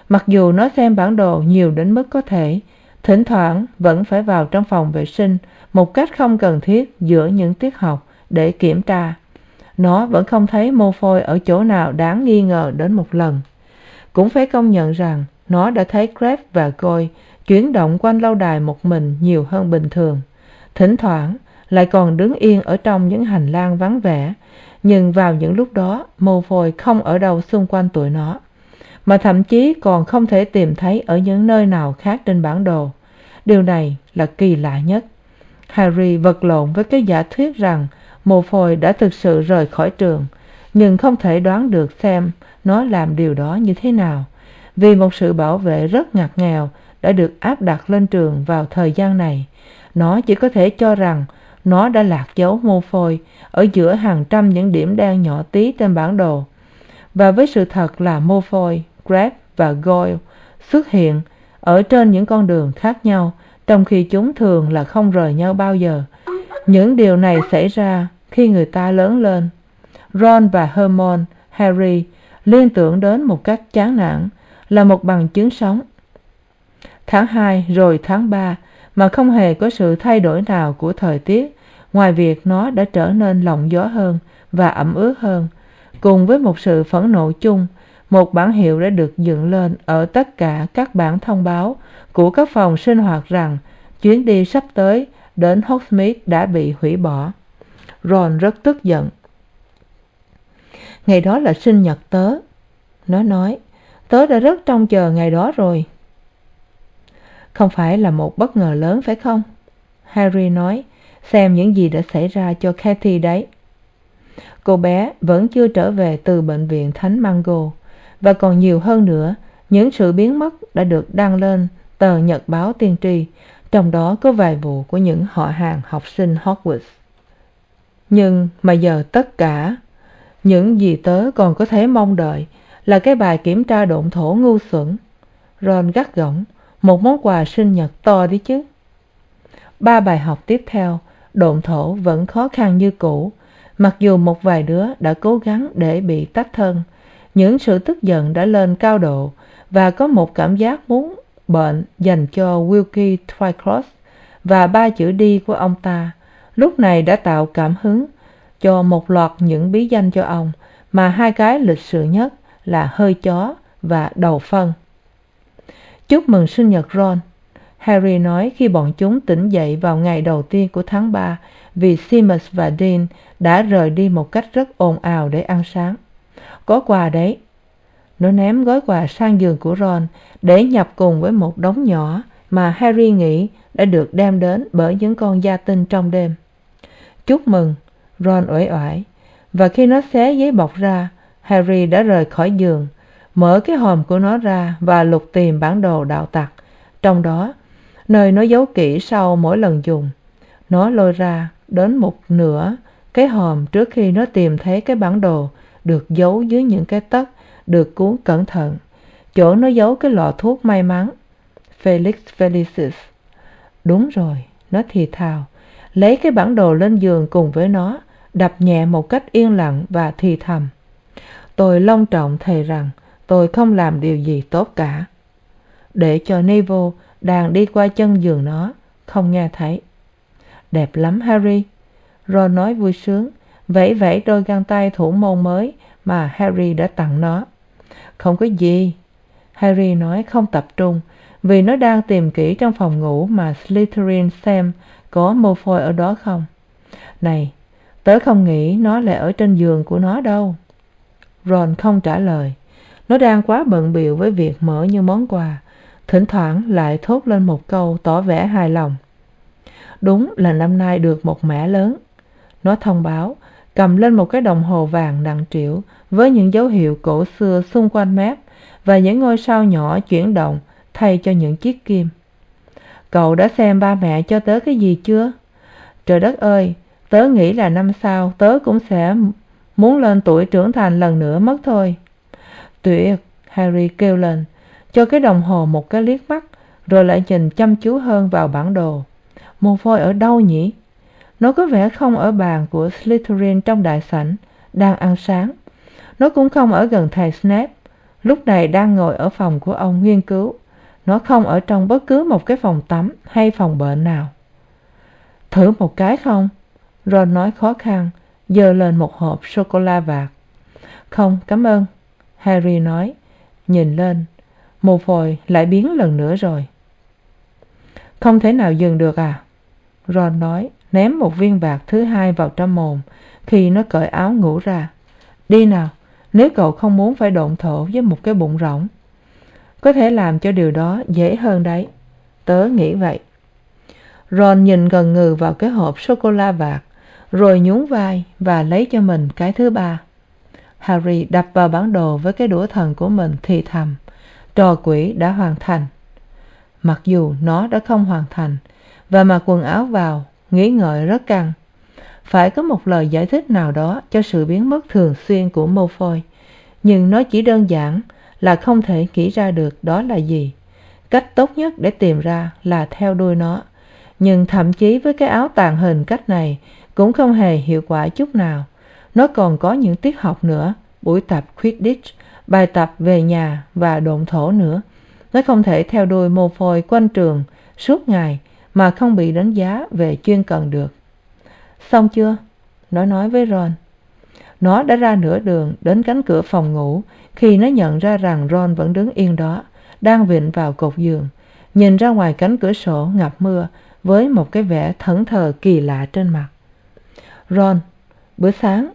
Mặc dù nó xem bản đồ nhiều đến mức có thể, thỉnh thoảng vẫn phải vào trong phòng vệ sinh một cách không cần thiết giữa những tiết học để kiểm tra. Nó vẫn không thấy mô phôi ở chỗ nào đáng nghi ngờ đến một lần. Cũng phải công nhận rằng, nó đã thấy crabbe và goyle chuyển động quanh lâu đài một mình nhiều hơn bình thường. Thỉnh thoảng, lại còn đứng yên ở trong những hành lang vắng vẻ, nhưng vào những lúc đó, mô phôi không ở đâu xung quanh tụi nó, mà thậm chí còn không thể tìm thấy ở những nơi nào khác trên bản đồ. Điều này là kỳ lạ nhất. Harry vật lộn với cái giả thuyết rằng mồ phôi đã thực sự rời khỏi trường, nhưng không thể đoán được xem nó làm điều đó như thế nào, vì một sự bảo vệ rất ngặt nghèo đã được áp đặt lên trường vào thời gian này. Nó chỉ có thể cho rằng nó đã lạc dấu mô phôi ở giữa hàng trăm những điểm đen nhỏ tí trên bản đồ. Và với sự thật là mô phôi grab và goyle xuất hiện ở trên những con đường khác nhau, trong khi chúng thường là không rời nhau bao giờ. Những điều này xảy ra khi người ta lớn lên. Ron và hermione, harry liên tưởng đến một cách chán nản là một bằng chứng sống. Tháng hai rồi tháng ba mà không hề có sự thay đổi nào của thời tiết, ngoài việc nó đã trở nên lộng gió hơn và ẩm ướt hơn. Cùng với một sự phẫn nộ chung, một bản hiệu đã được dựng lên ở tất cả các bản thông báo của các phòng sinh hoạt rằng chuyến đi sắp tới đến hogsmeade đã bị hủy bỏ ron rất tức giận. Ngày đó là sinh nhật tớ. Nó nói, tớ đã rất trông chờ ngày đó rồi. Không phải là một bất ngờ lớn phải không? Harry nói, xem những gì đã xảy ra cho kathy đấy. Cô bé vẫn chưa trở về từ bệnh viện thánh mango, và còn nhiều hơn nữa, những sự biến mất đã được đăng lên tờ nhật báo tiên tri, trong đó có vài vụ của những họ hàng học sinh hogwarts nhưng mà giờ tất cả, những gì tớ còn có thể mong đợi là cái bài kiểm tra độn thổ ngu xuẩn. Ron gắt gỏng, một món quà sinh nhật to đấy chứ. Ba bài học tiếp theo, độn thổ vẫn khó khăn như cũ, mặc dù một vài đứa đã cố gắng để bị tách thân, những sự tức giận đã lên cao độ và có một cảm giác muốn bệnh dành cho wilkie twycross và ba chữ đi của ông ta lúc này đã tạo cảm hứng cho một loạt những bí danh cho ông, mà hai cái lịch sự nhất là hơi chó và đầu phân. Chúc mừng sinh nhật ron. Harry nói khi bọn chúng tỉnh dậy vào ngày đầu tiên của tháng ba, vì seamus và dean đã rời đi một cách rất ồn ào để ăn sáng. Có quà đấy. Nó ném gói quà sang giường của ron để nhập cùng với một đống nhỏ mà harry nghĩ đã được đem đến bởi những con gia tinh trong đêm chúc mừng. Ron uể oải. Và khi nó xé giấy bọc ra, harry đã rời khỏi giường, mở cái hòm của nó ra và lục tìm bản đồ đạo tặc. Trong đó, nơi nó giấu kỹ sau mỗi lần dùng, nó lôi ra đến một nửa cái hòm trước khi nó tìm thấy cái bản đồ được giấu dưới những cái tấc được cuốn cẩn thận. Chỗ nó giấu cái lọ thuốc may mắn, felix felicis. Đúng rồi, nó thì thào lấy cái bản đồ lên giường cùng với nó, đập nhẹ một cách yên lặng và thì thầm. Tôi long trọng thề rằng tôi không làm điều gì tốt cả. Để cho neville đang đi qua chân giường nó, không nghe thấy. Đẹp lắm, harry. Ron nói vui sướng, vẫy vẫy đôi găng tay thủ môn mới mà harry đã tặng nó. Không có gì. Harry nói không tập trung vì nó đang tìm kỹ trong phòng ngủ mà slytherin xem có malfoy ở đó không? Này, tớ không nghĩ nó lại ở trên giường của nó đâu. Ron không trả lời. Nó đang quá bận bịu với việc mở như món quà. Thỉnh thoảng lại thốt lên một câu tỏ vẻ hài lòng. Đúng là năm nay được một mẻ lớn. Nó thông báo, cầm lên một cái đồng hồ vàng nặng trĩu với những dấu hiệu cổ xưa xung quanh mép và những ngôi sao nhỏ chuyển động thay cho những chiếc kim cậu đã xem ba mẹ cho tớ cái gì chưa? Trời đất ơi, tớ nghĩ là năm sau tớ cũng sẽ muốn lên tuổi trưởng thành lần nữa mất thôi. Tuyệt, harry kêu lên, cho cái đồng hồ một cái liếc mắt, rồi lại nhìn chăm chú hơn vào bản đồ. Mồ phôi ở đâu nhỉ? Nó có vẻ không ở bàn của slytherin trong đại sảnh, đang ăn sáng. Nó cũng không ở gần thầy snape, lúc này đang ngồi ở phòng của ông nghiên cứu nó không ở trong bất cứ một cái phòng tắm hay phòng bệnh nào. Thử một cái không? Ron nói khó khăn, giơ lên một hộp sô cô la vạc không, cảm ơn, harry nói, nhìn lên. Mù phồi lại biến lần nữa rồi. Không thể nào dừng được à? Ron nói, ném một viên bạc thứ hai vào trong mồm khi nó cởi áo ngủ ra. Đi nào, nếu cậu không muốn phải độn thổ với một cái bụng rỗng có thể làm cho điều đó dễ hơn đấy. Tớ nghĩ vậy. Ron nhìn gần ngừ vào cái hộp sô cô la vạc, rồi nhún vai và lấy cho mình cái thứ ba. Harry đập vào bản đồ với cái đũa thần của mình thì thầm, trò quỷ đã hoàn thành. Mặc dù nó đã không hoàn thành, và mặc quần áo vào nghĩ ngợi rất căng. Phải có một lời giải thích nào đó cho sự biến mất thường xuyên của mô phôi nhưng nó chỉ đơn giản là không thể nghĩ ra được đó là gì. Cách tốt nhất để tìm ra là theo đuôi nó. Nhưng thậm chí với cái áo tàn hình cách này cũng không hề hiệu quả chút nào. Nó còn có những tiết học nữa, buổi tập quidditch, bài tập về nhà và độn thổ nữa. Nó không thể theo đuôi mô phôi quanh trường suốt ngày mà không bị đánh giá về chuyên cần được. Xong chưa? Nó nói với ron nó đã ra nửa đường đến cánh cửa phòng ngủ. Khi nó nhận ra rằng ron vẫn đứng yên đó, đang vịn vào cột giường, nhìn ra ngoài cánh cửa sổ ngập mưa với một cái vẻ thẫn thờ kỳ lạ trên mặt. Ron, bữa sáng.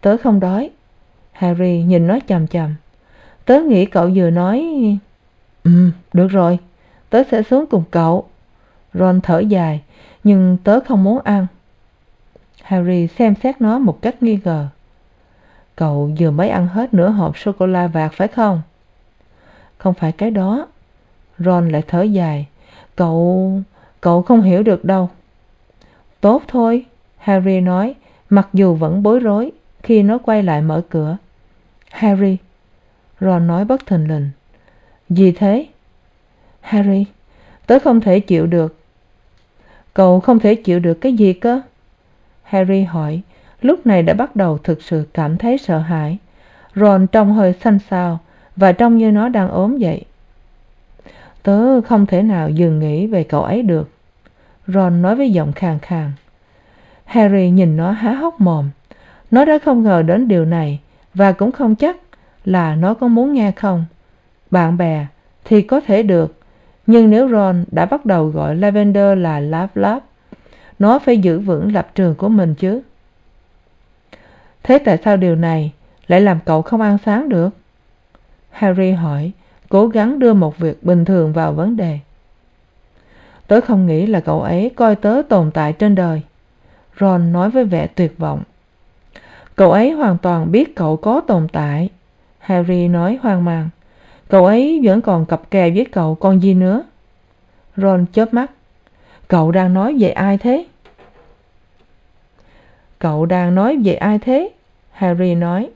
Tớ không đói. Harry nhìn nó chằm chằm. Tớ nghĩ cậu vừa nói ừ được rồi. Tớ sẽ xuống cùng cậu. Ron thở dài. Nhưng tớ không muốn ăn harry xem xét nó một cách nghi ngờ. Cậu vừa mới ăn hết nửa hộp sô cô la vạt phải không? Không phải cái đó. Ron lại thở dài. Cậu cậu không hiểu được đâu. Tốt thôi, harry nói, mặc dù vẫn bối rối khi nó quay lại mở cửa. Harry, ron nói bất thình lình. Gì thế? Harry, tớ không thể chịu được. Cậu không thể chịu được cái gì cơ? Harry hỏi, lúc này đã bắt đầu thực sự cảm thấy sợ hãi. Ron trông hơi xanh xao, và trông như nó đang ốm vậy. Tớ không thể nào dừng nghĩ về cậu ấy được. Ron nói với giọng khàn khàn. Harry nhìn nó há hốc mồm. Nó đã không ngờ đến điều này, và cũng không chắc là nó có muốn nghe không. Bạn bè, thì có thể được, nhưng nếu ron đã bắt đầu gọi lavender là láp láp nó phải giữ vững lập trường của mình chứ. Thế tại sao điều này lại làm cậu không ăn sáng được? Harry hỏi, cố gắng đưa một việc bình thường vào vấn đề. Tớ không nghĩ là cậu ấy coi tớ tồn tại trên đời. Ron nói với vẻ tuyệt vọng. Cậu ấy hoàn toàn biết cậu có tồn tại. Harry nói hoang mang. Cậu ấy vẫn còn cặp kè với cậu còn gì nữa? Ron chớp mắt cậu đang nói về ai thế? Cậu đang nói về ai thế? Harry nói.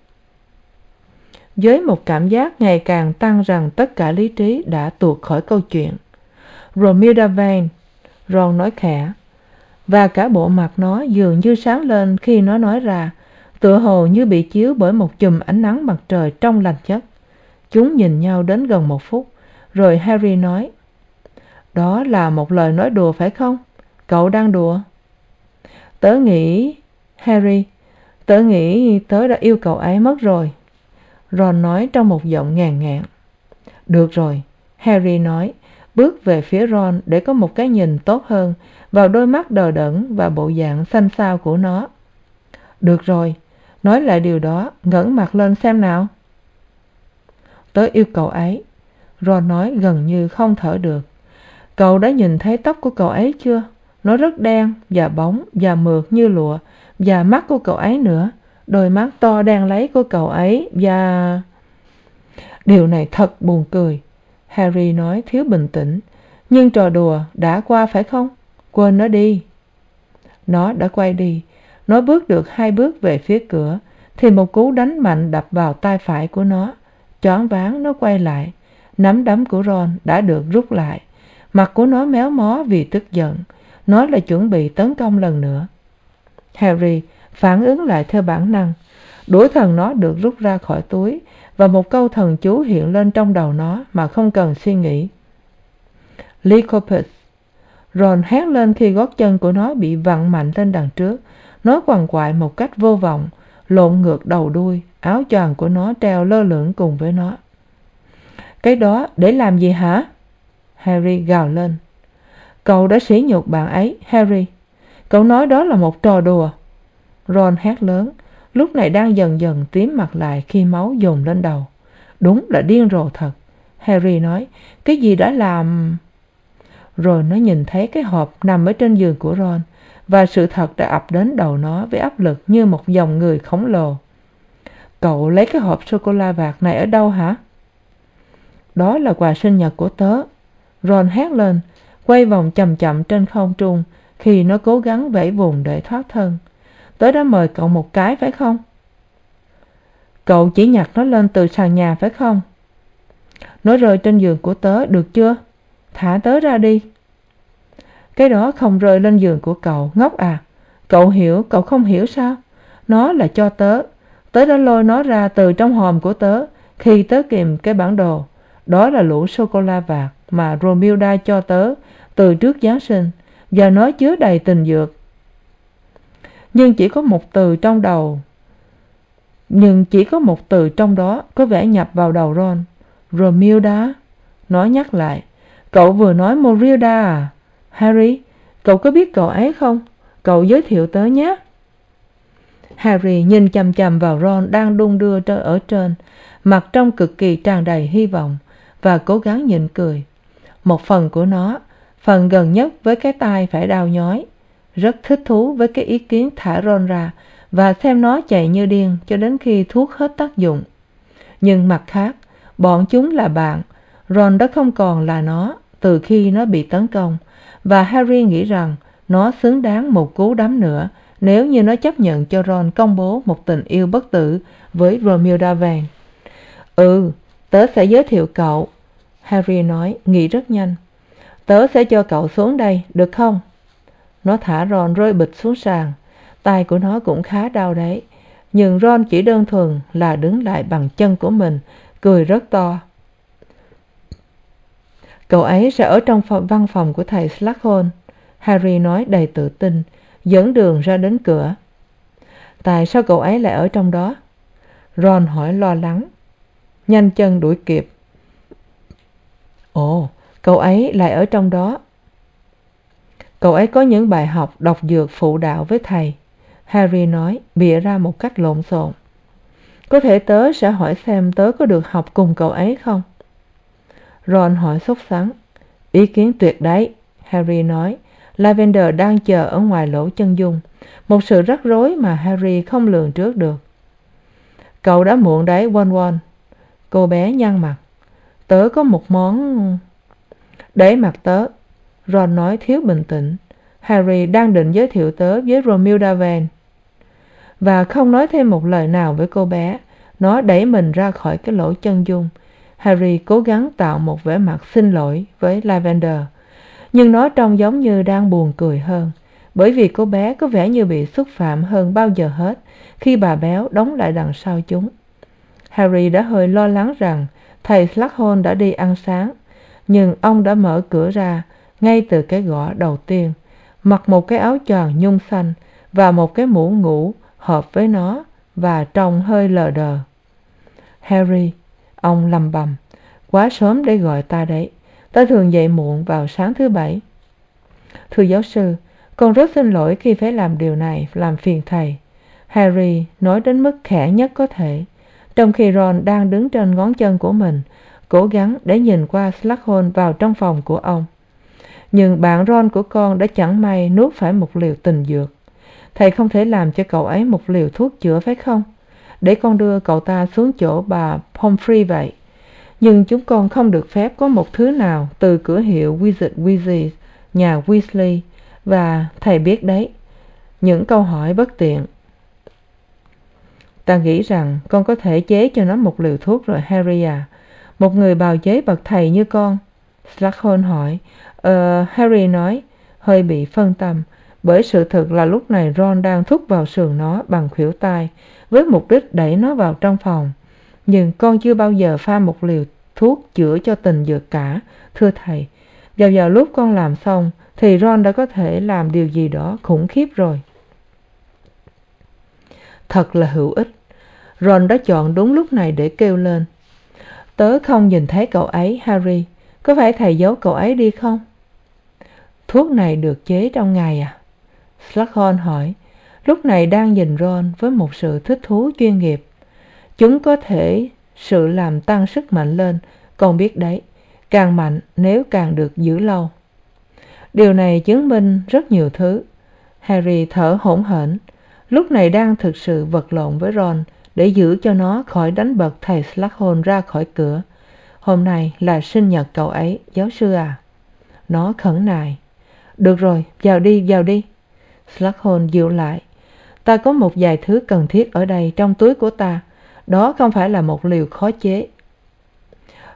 Với một cảm giác ngày càng tăng rằng tất cả lý trí đã tuột khỏi câu chuyện. Romilda vane ron nói khẽ. Và cả bộ mặt nó dường như sáng lên khi nó nói ra, tựa hồ như bị chiếu bởi một chùm ánh nắng mặt trời trong lành chất. Chúng nhìn nhau đến gần một phút, rồi harry nói đó là một lời nói đùa phải không? Cậu đang đùa. Tớ nghĩ, harry, tớ nghĩ tớ đã yêu cậu ấy mất rồi. Ron nói trong một giọng ngàn ngạn được rồi, harry nói, bước về phía ron để có một cái nhìn tốt hơn vào đôi mắt đờ đẫn và bộ dạng xanh xao của nó. Được rồi, nói lại điều đó, ngẩng mặt lên xem nào. Tớ yêu cậu ấy. Ron nói gần như không thở được cậu đã nhìn thấy tóc của cậu ấy chưa? Nó rất đen, và bóng, và mượt như lụa, và mắt của cậu ấy nữa. Đôi mắt to đen lấy của cậu ấy, và điều này thật buồn cười, harry nói thiếu bình tĩnh. Nhưng trò đùa đã qua phải không? Quên nó đi. Nó đã quay đi. Nó bước được hai bước về phía cửa, thì một cú đánh mạnh đập vào tay phải của nó. Choáng váng, nó quay lại. Nắm đấm của ron đã được rút lại mặt của nó méo mó vì tức giận. Nó lại chuẩn bị tấn công lần nữa. Harry phản ứng lại theo bản năng. Đuổi thần nó được rút ra khỏi túi và một câu thần chú hiện lên trong đầu nó mà không cần suy nghĩ. Lycopus ron hét lên khi gót chân của nó bị vặn mạnh lên đằng trước. Nó quằn quại một cách vô vọng, lộn ngược đầu đuôi, áo choàng của nó treo lơ lửng cùng với nó. Cái đó để làm gì hả? Harry gào lên. Cậu đã sỉ nhục bạn ấy, harry. Cậu nói đó là một trò đùa. Ron hét lớn, lúc này đang dần dần tím mặt lại khi máu dồn lên đầu. Đúng là điên rồ thật, harry nói. Cái gì đã làm? Rồi nó nhìn thấy cái hộp nằm ở trên giường của ron, và sự thật đã ập đến đầu nó với áp lực như một dòng người khổng lồ. Cậu lấy cái hộp sô cô la vạt này ở đâu hả? Đó là quà sinh nhật của tớ ron hét lên, quay vòng c h chậm trên không trung khi nó cố gắng vẫy vùng để thoát thân. Tớ đã mời cậu một cái, phải không? Cậu chỉ nhặt nó lên từ sàn nhà, phải không? Nó rơi trên giường của tớ, được chưa? Thả tớ ra đi. Cái đó không rơi lên giường của cậu, ngốc à. Cậu hiểu, cậu không hiểu sao? Nó là cho tớ. Tớ đã lôi nó ra từ trong hòm của tớ khi tớ kìm cái bản đồ. Đó là lũ sô cô la vạt mà romilda cho tớ từ trước giáng sinh và nó chứa đầy tình dược. Nhưng chỉ có một từ trong đầu. Nhưng chỉ có một từ trong đó có vẻ nhập vào đầu ron. Romilda nó nhắc lại. Cậu vừa nói morilda à? Harry, cậu có biết cậu ấy không? Cậu giới thiệu tớ nhé. Harry nhìn chằm chằm vào ron đang đung đưa ở trên, mặt trông cực kỳ tràn đầy hy vọng và cố gắng nhịn cười một phần của nó. Phần gần nhất với cái tai phải đau nhói. Rất thích thú với cái ý kiến thả ron ra và xem nó chạy như điên cho đến khi thuốc hết tác dụng. Nhưng mặt khác, bọn chúng là bạn. Ron đã không còn là nó từ khi nó bị tấn công và harry nghĩ rằng nó xứng đáng một cú đấm nữa nếu như nó chấp nhận cho ron công bố một tình yêu bất tử với romilda vàng ừ tớ sẽ giới thiệu cậu harry nói, nghĩ rất nhanh. Tớ sẽ cho cậu xuống đây, được không? Nó thả ron rơi bịch xuống sàn. Tay của nó cũng khá đau đấy. Nhưng ron chỉ đơn thuần là đứng lại bằng chân của mình, cười rất to. Cậu ấy sẽ ở trong văn phòng của thầy s harry nói đầy tự tin, dẫn đường ra đến cửa. Tại sao cậu ấy lại ở trong đó? Ron hỏi lo lắng. Nhanh chân đuổi kịp ồ, cậu ấy lại ở trong đó. Cậu ấy có những bài học đọc dược phụ đạo với thầy. Harry nói, bịa ra một cách lộn xộn. Có thể tớ sẽ hỏi xem tớ có được học cùng cậu ấy không? Ron hỏi sốt sắng. Ý kiến tuyệt đấy, harry nói. Lavender đang chờ ở ngoài lỗ chân dung. Một sự rắc rối mà harry không lường trước được. Cậu đã muộn đấy, won won. Cô bé nhăn mặt tớ có một món để mặt tớ. Ron nói thiếu bình tĩnh. Harry đang định giới thiệu tớ với romilda vane và không nói thêm một lời nào với cô bé. Nó đẩy mình ra khỏi cái lỗ chân dung. Harry cố gắng tạo một vẻ mặt xin lỗi với lavender. Nhưng nó trông giống như đang buồn cười hơn. Bởi vì cô bé có vẻ như bị xúc phạm hơn bao giờ hết khi bà béo đóng lại đằng sau chúng. Harry đã hơi lo lắng rằng thầy s đã đi ăn sáng, nhưng ông đã mở cửa ra ngay từ cái gõ đầu tiên, mặc một cái áo choàng nhung xanh và một cái mũ ngủ hợp với nó và trông hơi lờ đờ. Harry, ông lầm bầm, quá sớm để gọi ta đấy. Ta thường dậy muộn vào sáng thứ bảy. Thưa giáo sư, con rất xin lỗi khi phải làm điều này, làm phiền thầy. Harry nói đến mức khẽ nhất có thể trong khi ron đang đứng trên ngón chân của mình, cố gắng để nhìn qua s vào trong phòng của ông. Nhưng bạn ron của con đã chẳng may nuốt phải một liều tình dược. Thầy không thể làm cho cậu ấy một liều thuốc chữa, phải không? Để con đưa cậu ta xuống chỗ bà pomfrey vậy. Nhưng chúng con không được phép có một thứ nào từ cửa hiệu wizard wizzy nhà weasley. Và thầy biết đấy, những câu hỏi bất tiện ta nghĩ rằng con có thể chế cho nó một liều thuốc rồi, harry à. Một người bào chế bậc thầy như con? S hỏi. Ờ harry nói, hơi bị phân tâm, bởi sự thực là lúc này ron đang thúc vào sườn nó bằng khuỷu tay, với mục đích đẩy nó vào trong phòng. Nhưng con chưa bao giờ pha một liều thuốc chữa cho tình dược cả, thưa thầy. Và vào lúc con làm xong, thì ron đã có thể làm điều gì đó khủng khiếp rồi thật là hữu ích. Ron đã chọn đúng lúc này để kêu lên. Tớ không nhìn thấy cậu ấy, harry. Có phải thầy giấu cậu ấy đi không? Thuốc này được chế trong ngày à? S hỏi. Lúc này đang nhìn ron với một sự thích thú chuyên nghiệp. Chúng có thể sự làm tăng sức mạnh lên. Con biết đấy. Càng mạnh, nếu càng được giữ lâu. Điều này chứng minh rất nhiều thứ. Harry thở hổn hển lúc này đang thực sự vật lộn với ron để giữ cho nó khỏi đánh bật thầy s ra khỏi cửa. Hôm nay là sinh nhật cậu ấy, giáo sư à? Nó khẩn nài. Được rồi, vào đi vào đi. S dịu lại. Ta có một vài thứ cần thiết ở đây trong túi của ta. Đó không phải là một liều khó chế.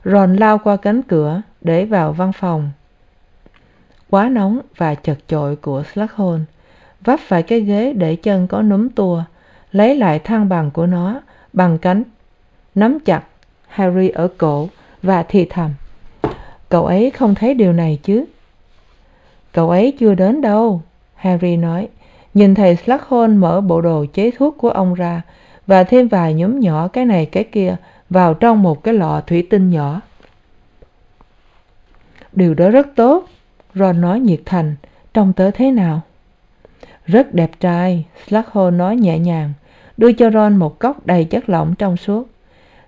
Ron lao qua cánh cửa để vào văn phòng. Quá nóng và chật chội của s vấp phải cái ghế để chân có núm tua, lấy lại thăng bằng của nó bằng cánh nắm chặt harry ở cổ và thì thầm, cậu ấy không thấy điều này chứ? Cậu ấy chưa đến đâu, harry nói. Nhìn thầy s mở bộ đồ chế thuốc của ông ra và thêm vài nhúm nhỏ cái này cái kia vào trong một cái lọ thủy tinh nhỏ. Điều đó rất tốt, ron nói nhiệt thành. Trông tớ thế nào? Rất đẹp trai s nói nhẹ nhàng, đưa cho ron một cốc đầy chất lỏng trong suốt.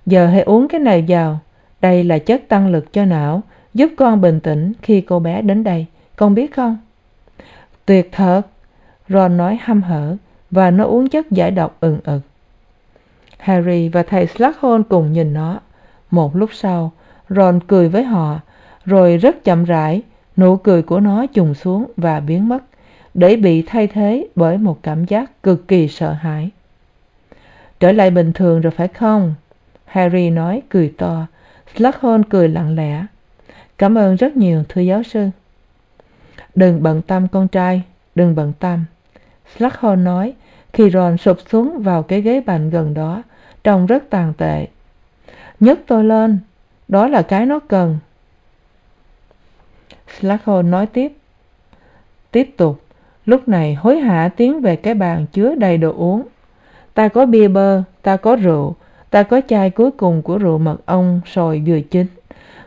Giờ hãy uống cái này vào, đây là chất tăng lực cho não, giúp con bình tĩnh khi cô bé đến đây, con biết không? Tuyệt thật, ron nói hăm hở, và nó uống chất giải độc ừng ực. Harry và thầy s cùng nhìn nó. Một lúc sau, ron cười với họ, rồi rất chậm rãi, nụ cười của nó chùng xuống và biến mất để bị thay thế bởi một cảm giác cực kỳ sợ hãi. Trở lại bình thường rồi phải không? Harry nói cười to. S cười lặng lẽ. Cảm ơn rất nhiều, thưa giáo sư. Đừng bận tâm con trai, đừng bận tâm. S nói, khi ron sụp xuống vào cái ghế bành gần đó, trông rất tàn tệ. Nhấc tôi lên, đó là cái nó cần. S nói tiếp. Tiếp tục lúc này hối hả tiến về cái bàn chứa đầy đồ uống. Ta có bia bơ, ta có rượu, ta có chai cuối cùng của rượu mật ong sồi vừa chín.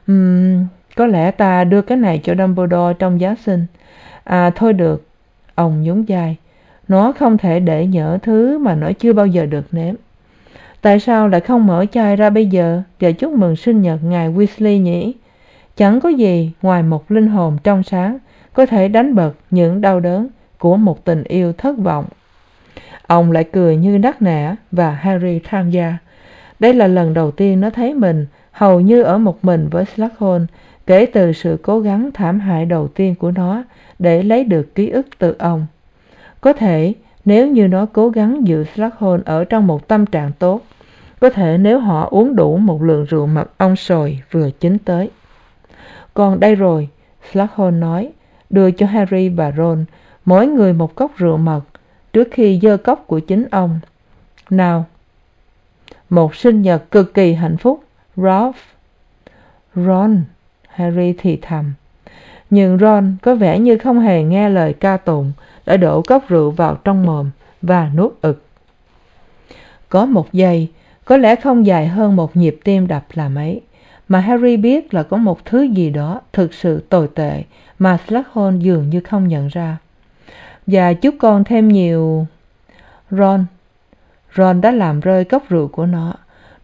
Ừm, có lẽ ta đưa cái này cho dumbledore trong giáng sinh. À thôi được. Ông nhún vai. Nó không thể để nhỡ thứ mà nó chưa bao giờ được nếm. Tại sao lại không mở chai ra bây giờ? Và chúc mừng sinh nhật ngài weasley nhỉ? Chẳng có gì ngoài một linh hồn trong sáng có thể đánh bật những đau đớn của một tình yêu thất vọng. Ông lại cười như đắc nẻ và harry tham gia. Đây là lần đầu tiên nó thấy mình, hầu như ở một mình với s kể từ sự cố gắng thảm hại đầu tiên của nó để lấy được ký ức từ ông. Có thể, nếu như nó cố gắng giữ s ở trong một tâm trạng tốt, có thể nếu họ uống đủ một lượng rượu mật ong sồi vừa chín tới. Còn đây rồi s nói, đưa cho harry và ron mỗi người một cốc rượu mật, trước khi giơ cốc của chính ông. Nào, một sinh nhật cực kỳ hạnh phúc. Ralph, ron, harry thì thầm. Nhưng ron có vẻ như không hề nghe lời ca tụng đã đổ cốc rượu vào trong mồm và nuốt ực. Có một giây, có lẽ không dài hơn một nhịp tim đập là mấy, mà harry biết là có một thứ gì đó thực sự tồi tệ mà s dường như không nhận ra và chúc con thêm nhiều, ron. Ron đã làm rơi cốc rượu của nó.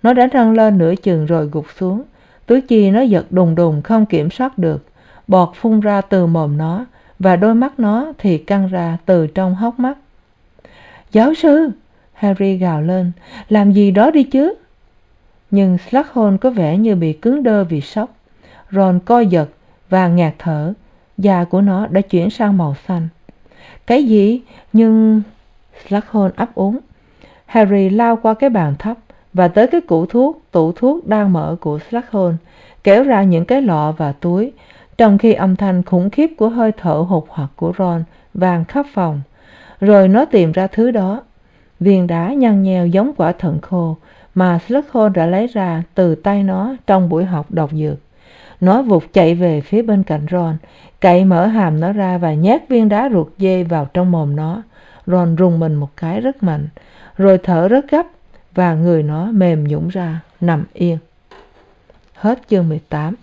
Nó đã nâng lên nửa chừng rồi gục xuống. Tứ chi nó giật đùng đùng không kiểm soát được. Bọt phun ra từ mồm nó và đôi mắt nó thì căng ra từ trong hốc mắt. Giáo sư, harry gào lên, làm gì đó đi chứ? Nhưng s có vẻ như bị cứng đơ vì sốc. Ron co giật và ngạt thở. Da của nó đã chuyển sang màu xanh cái gì? Nhưng s ấp úng. Harry lao qua cái bàn thấp và tới cái củ thuốc, tủ thuốc đang mở của s kéo ra những cái lọ và túi. Trong khi âm thanh khủng khiếp của hơi thở hụt hoặc của ron vang khắp phòng, rồi nó tìm ra thứ đó. Viên đá nhăn nheo giống quả thận khô mà s đã lấy ra từ tay nó trong buổi học đọc dược nó vụt chạy về phía bên cạnh ron. Cậy mở hàm nó ra và nhét viên đá ruột dê vào trong mồm nó. Ron rùng mình một cái rất mạnh, rồi thở rất gấp và người nó mềm nhũn ra, nằm yên. Hết chương mười tám.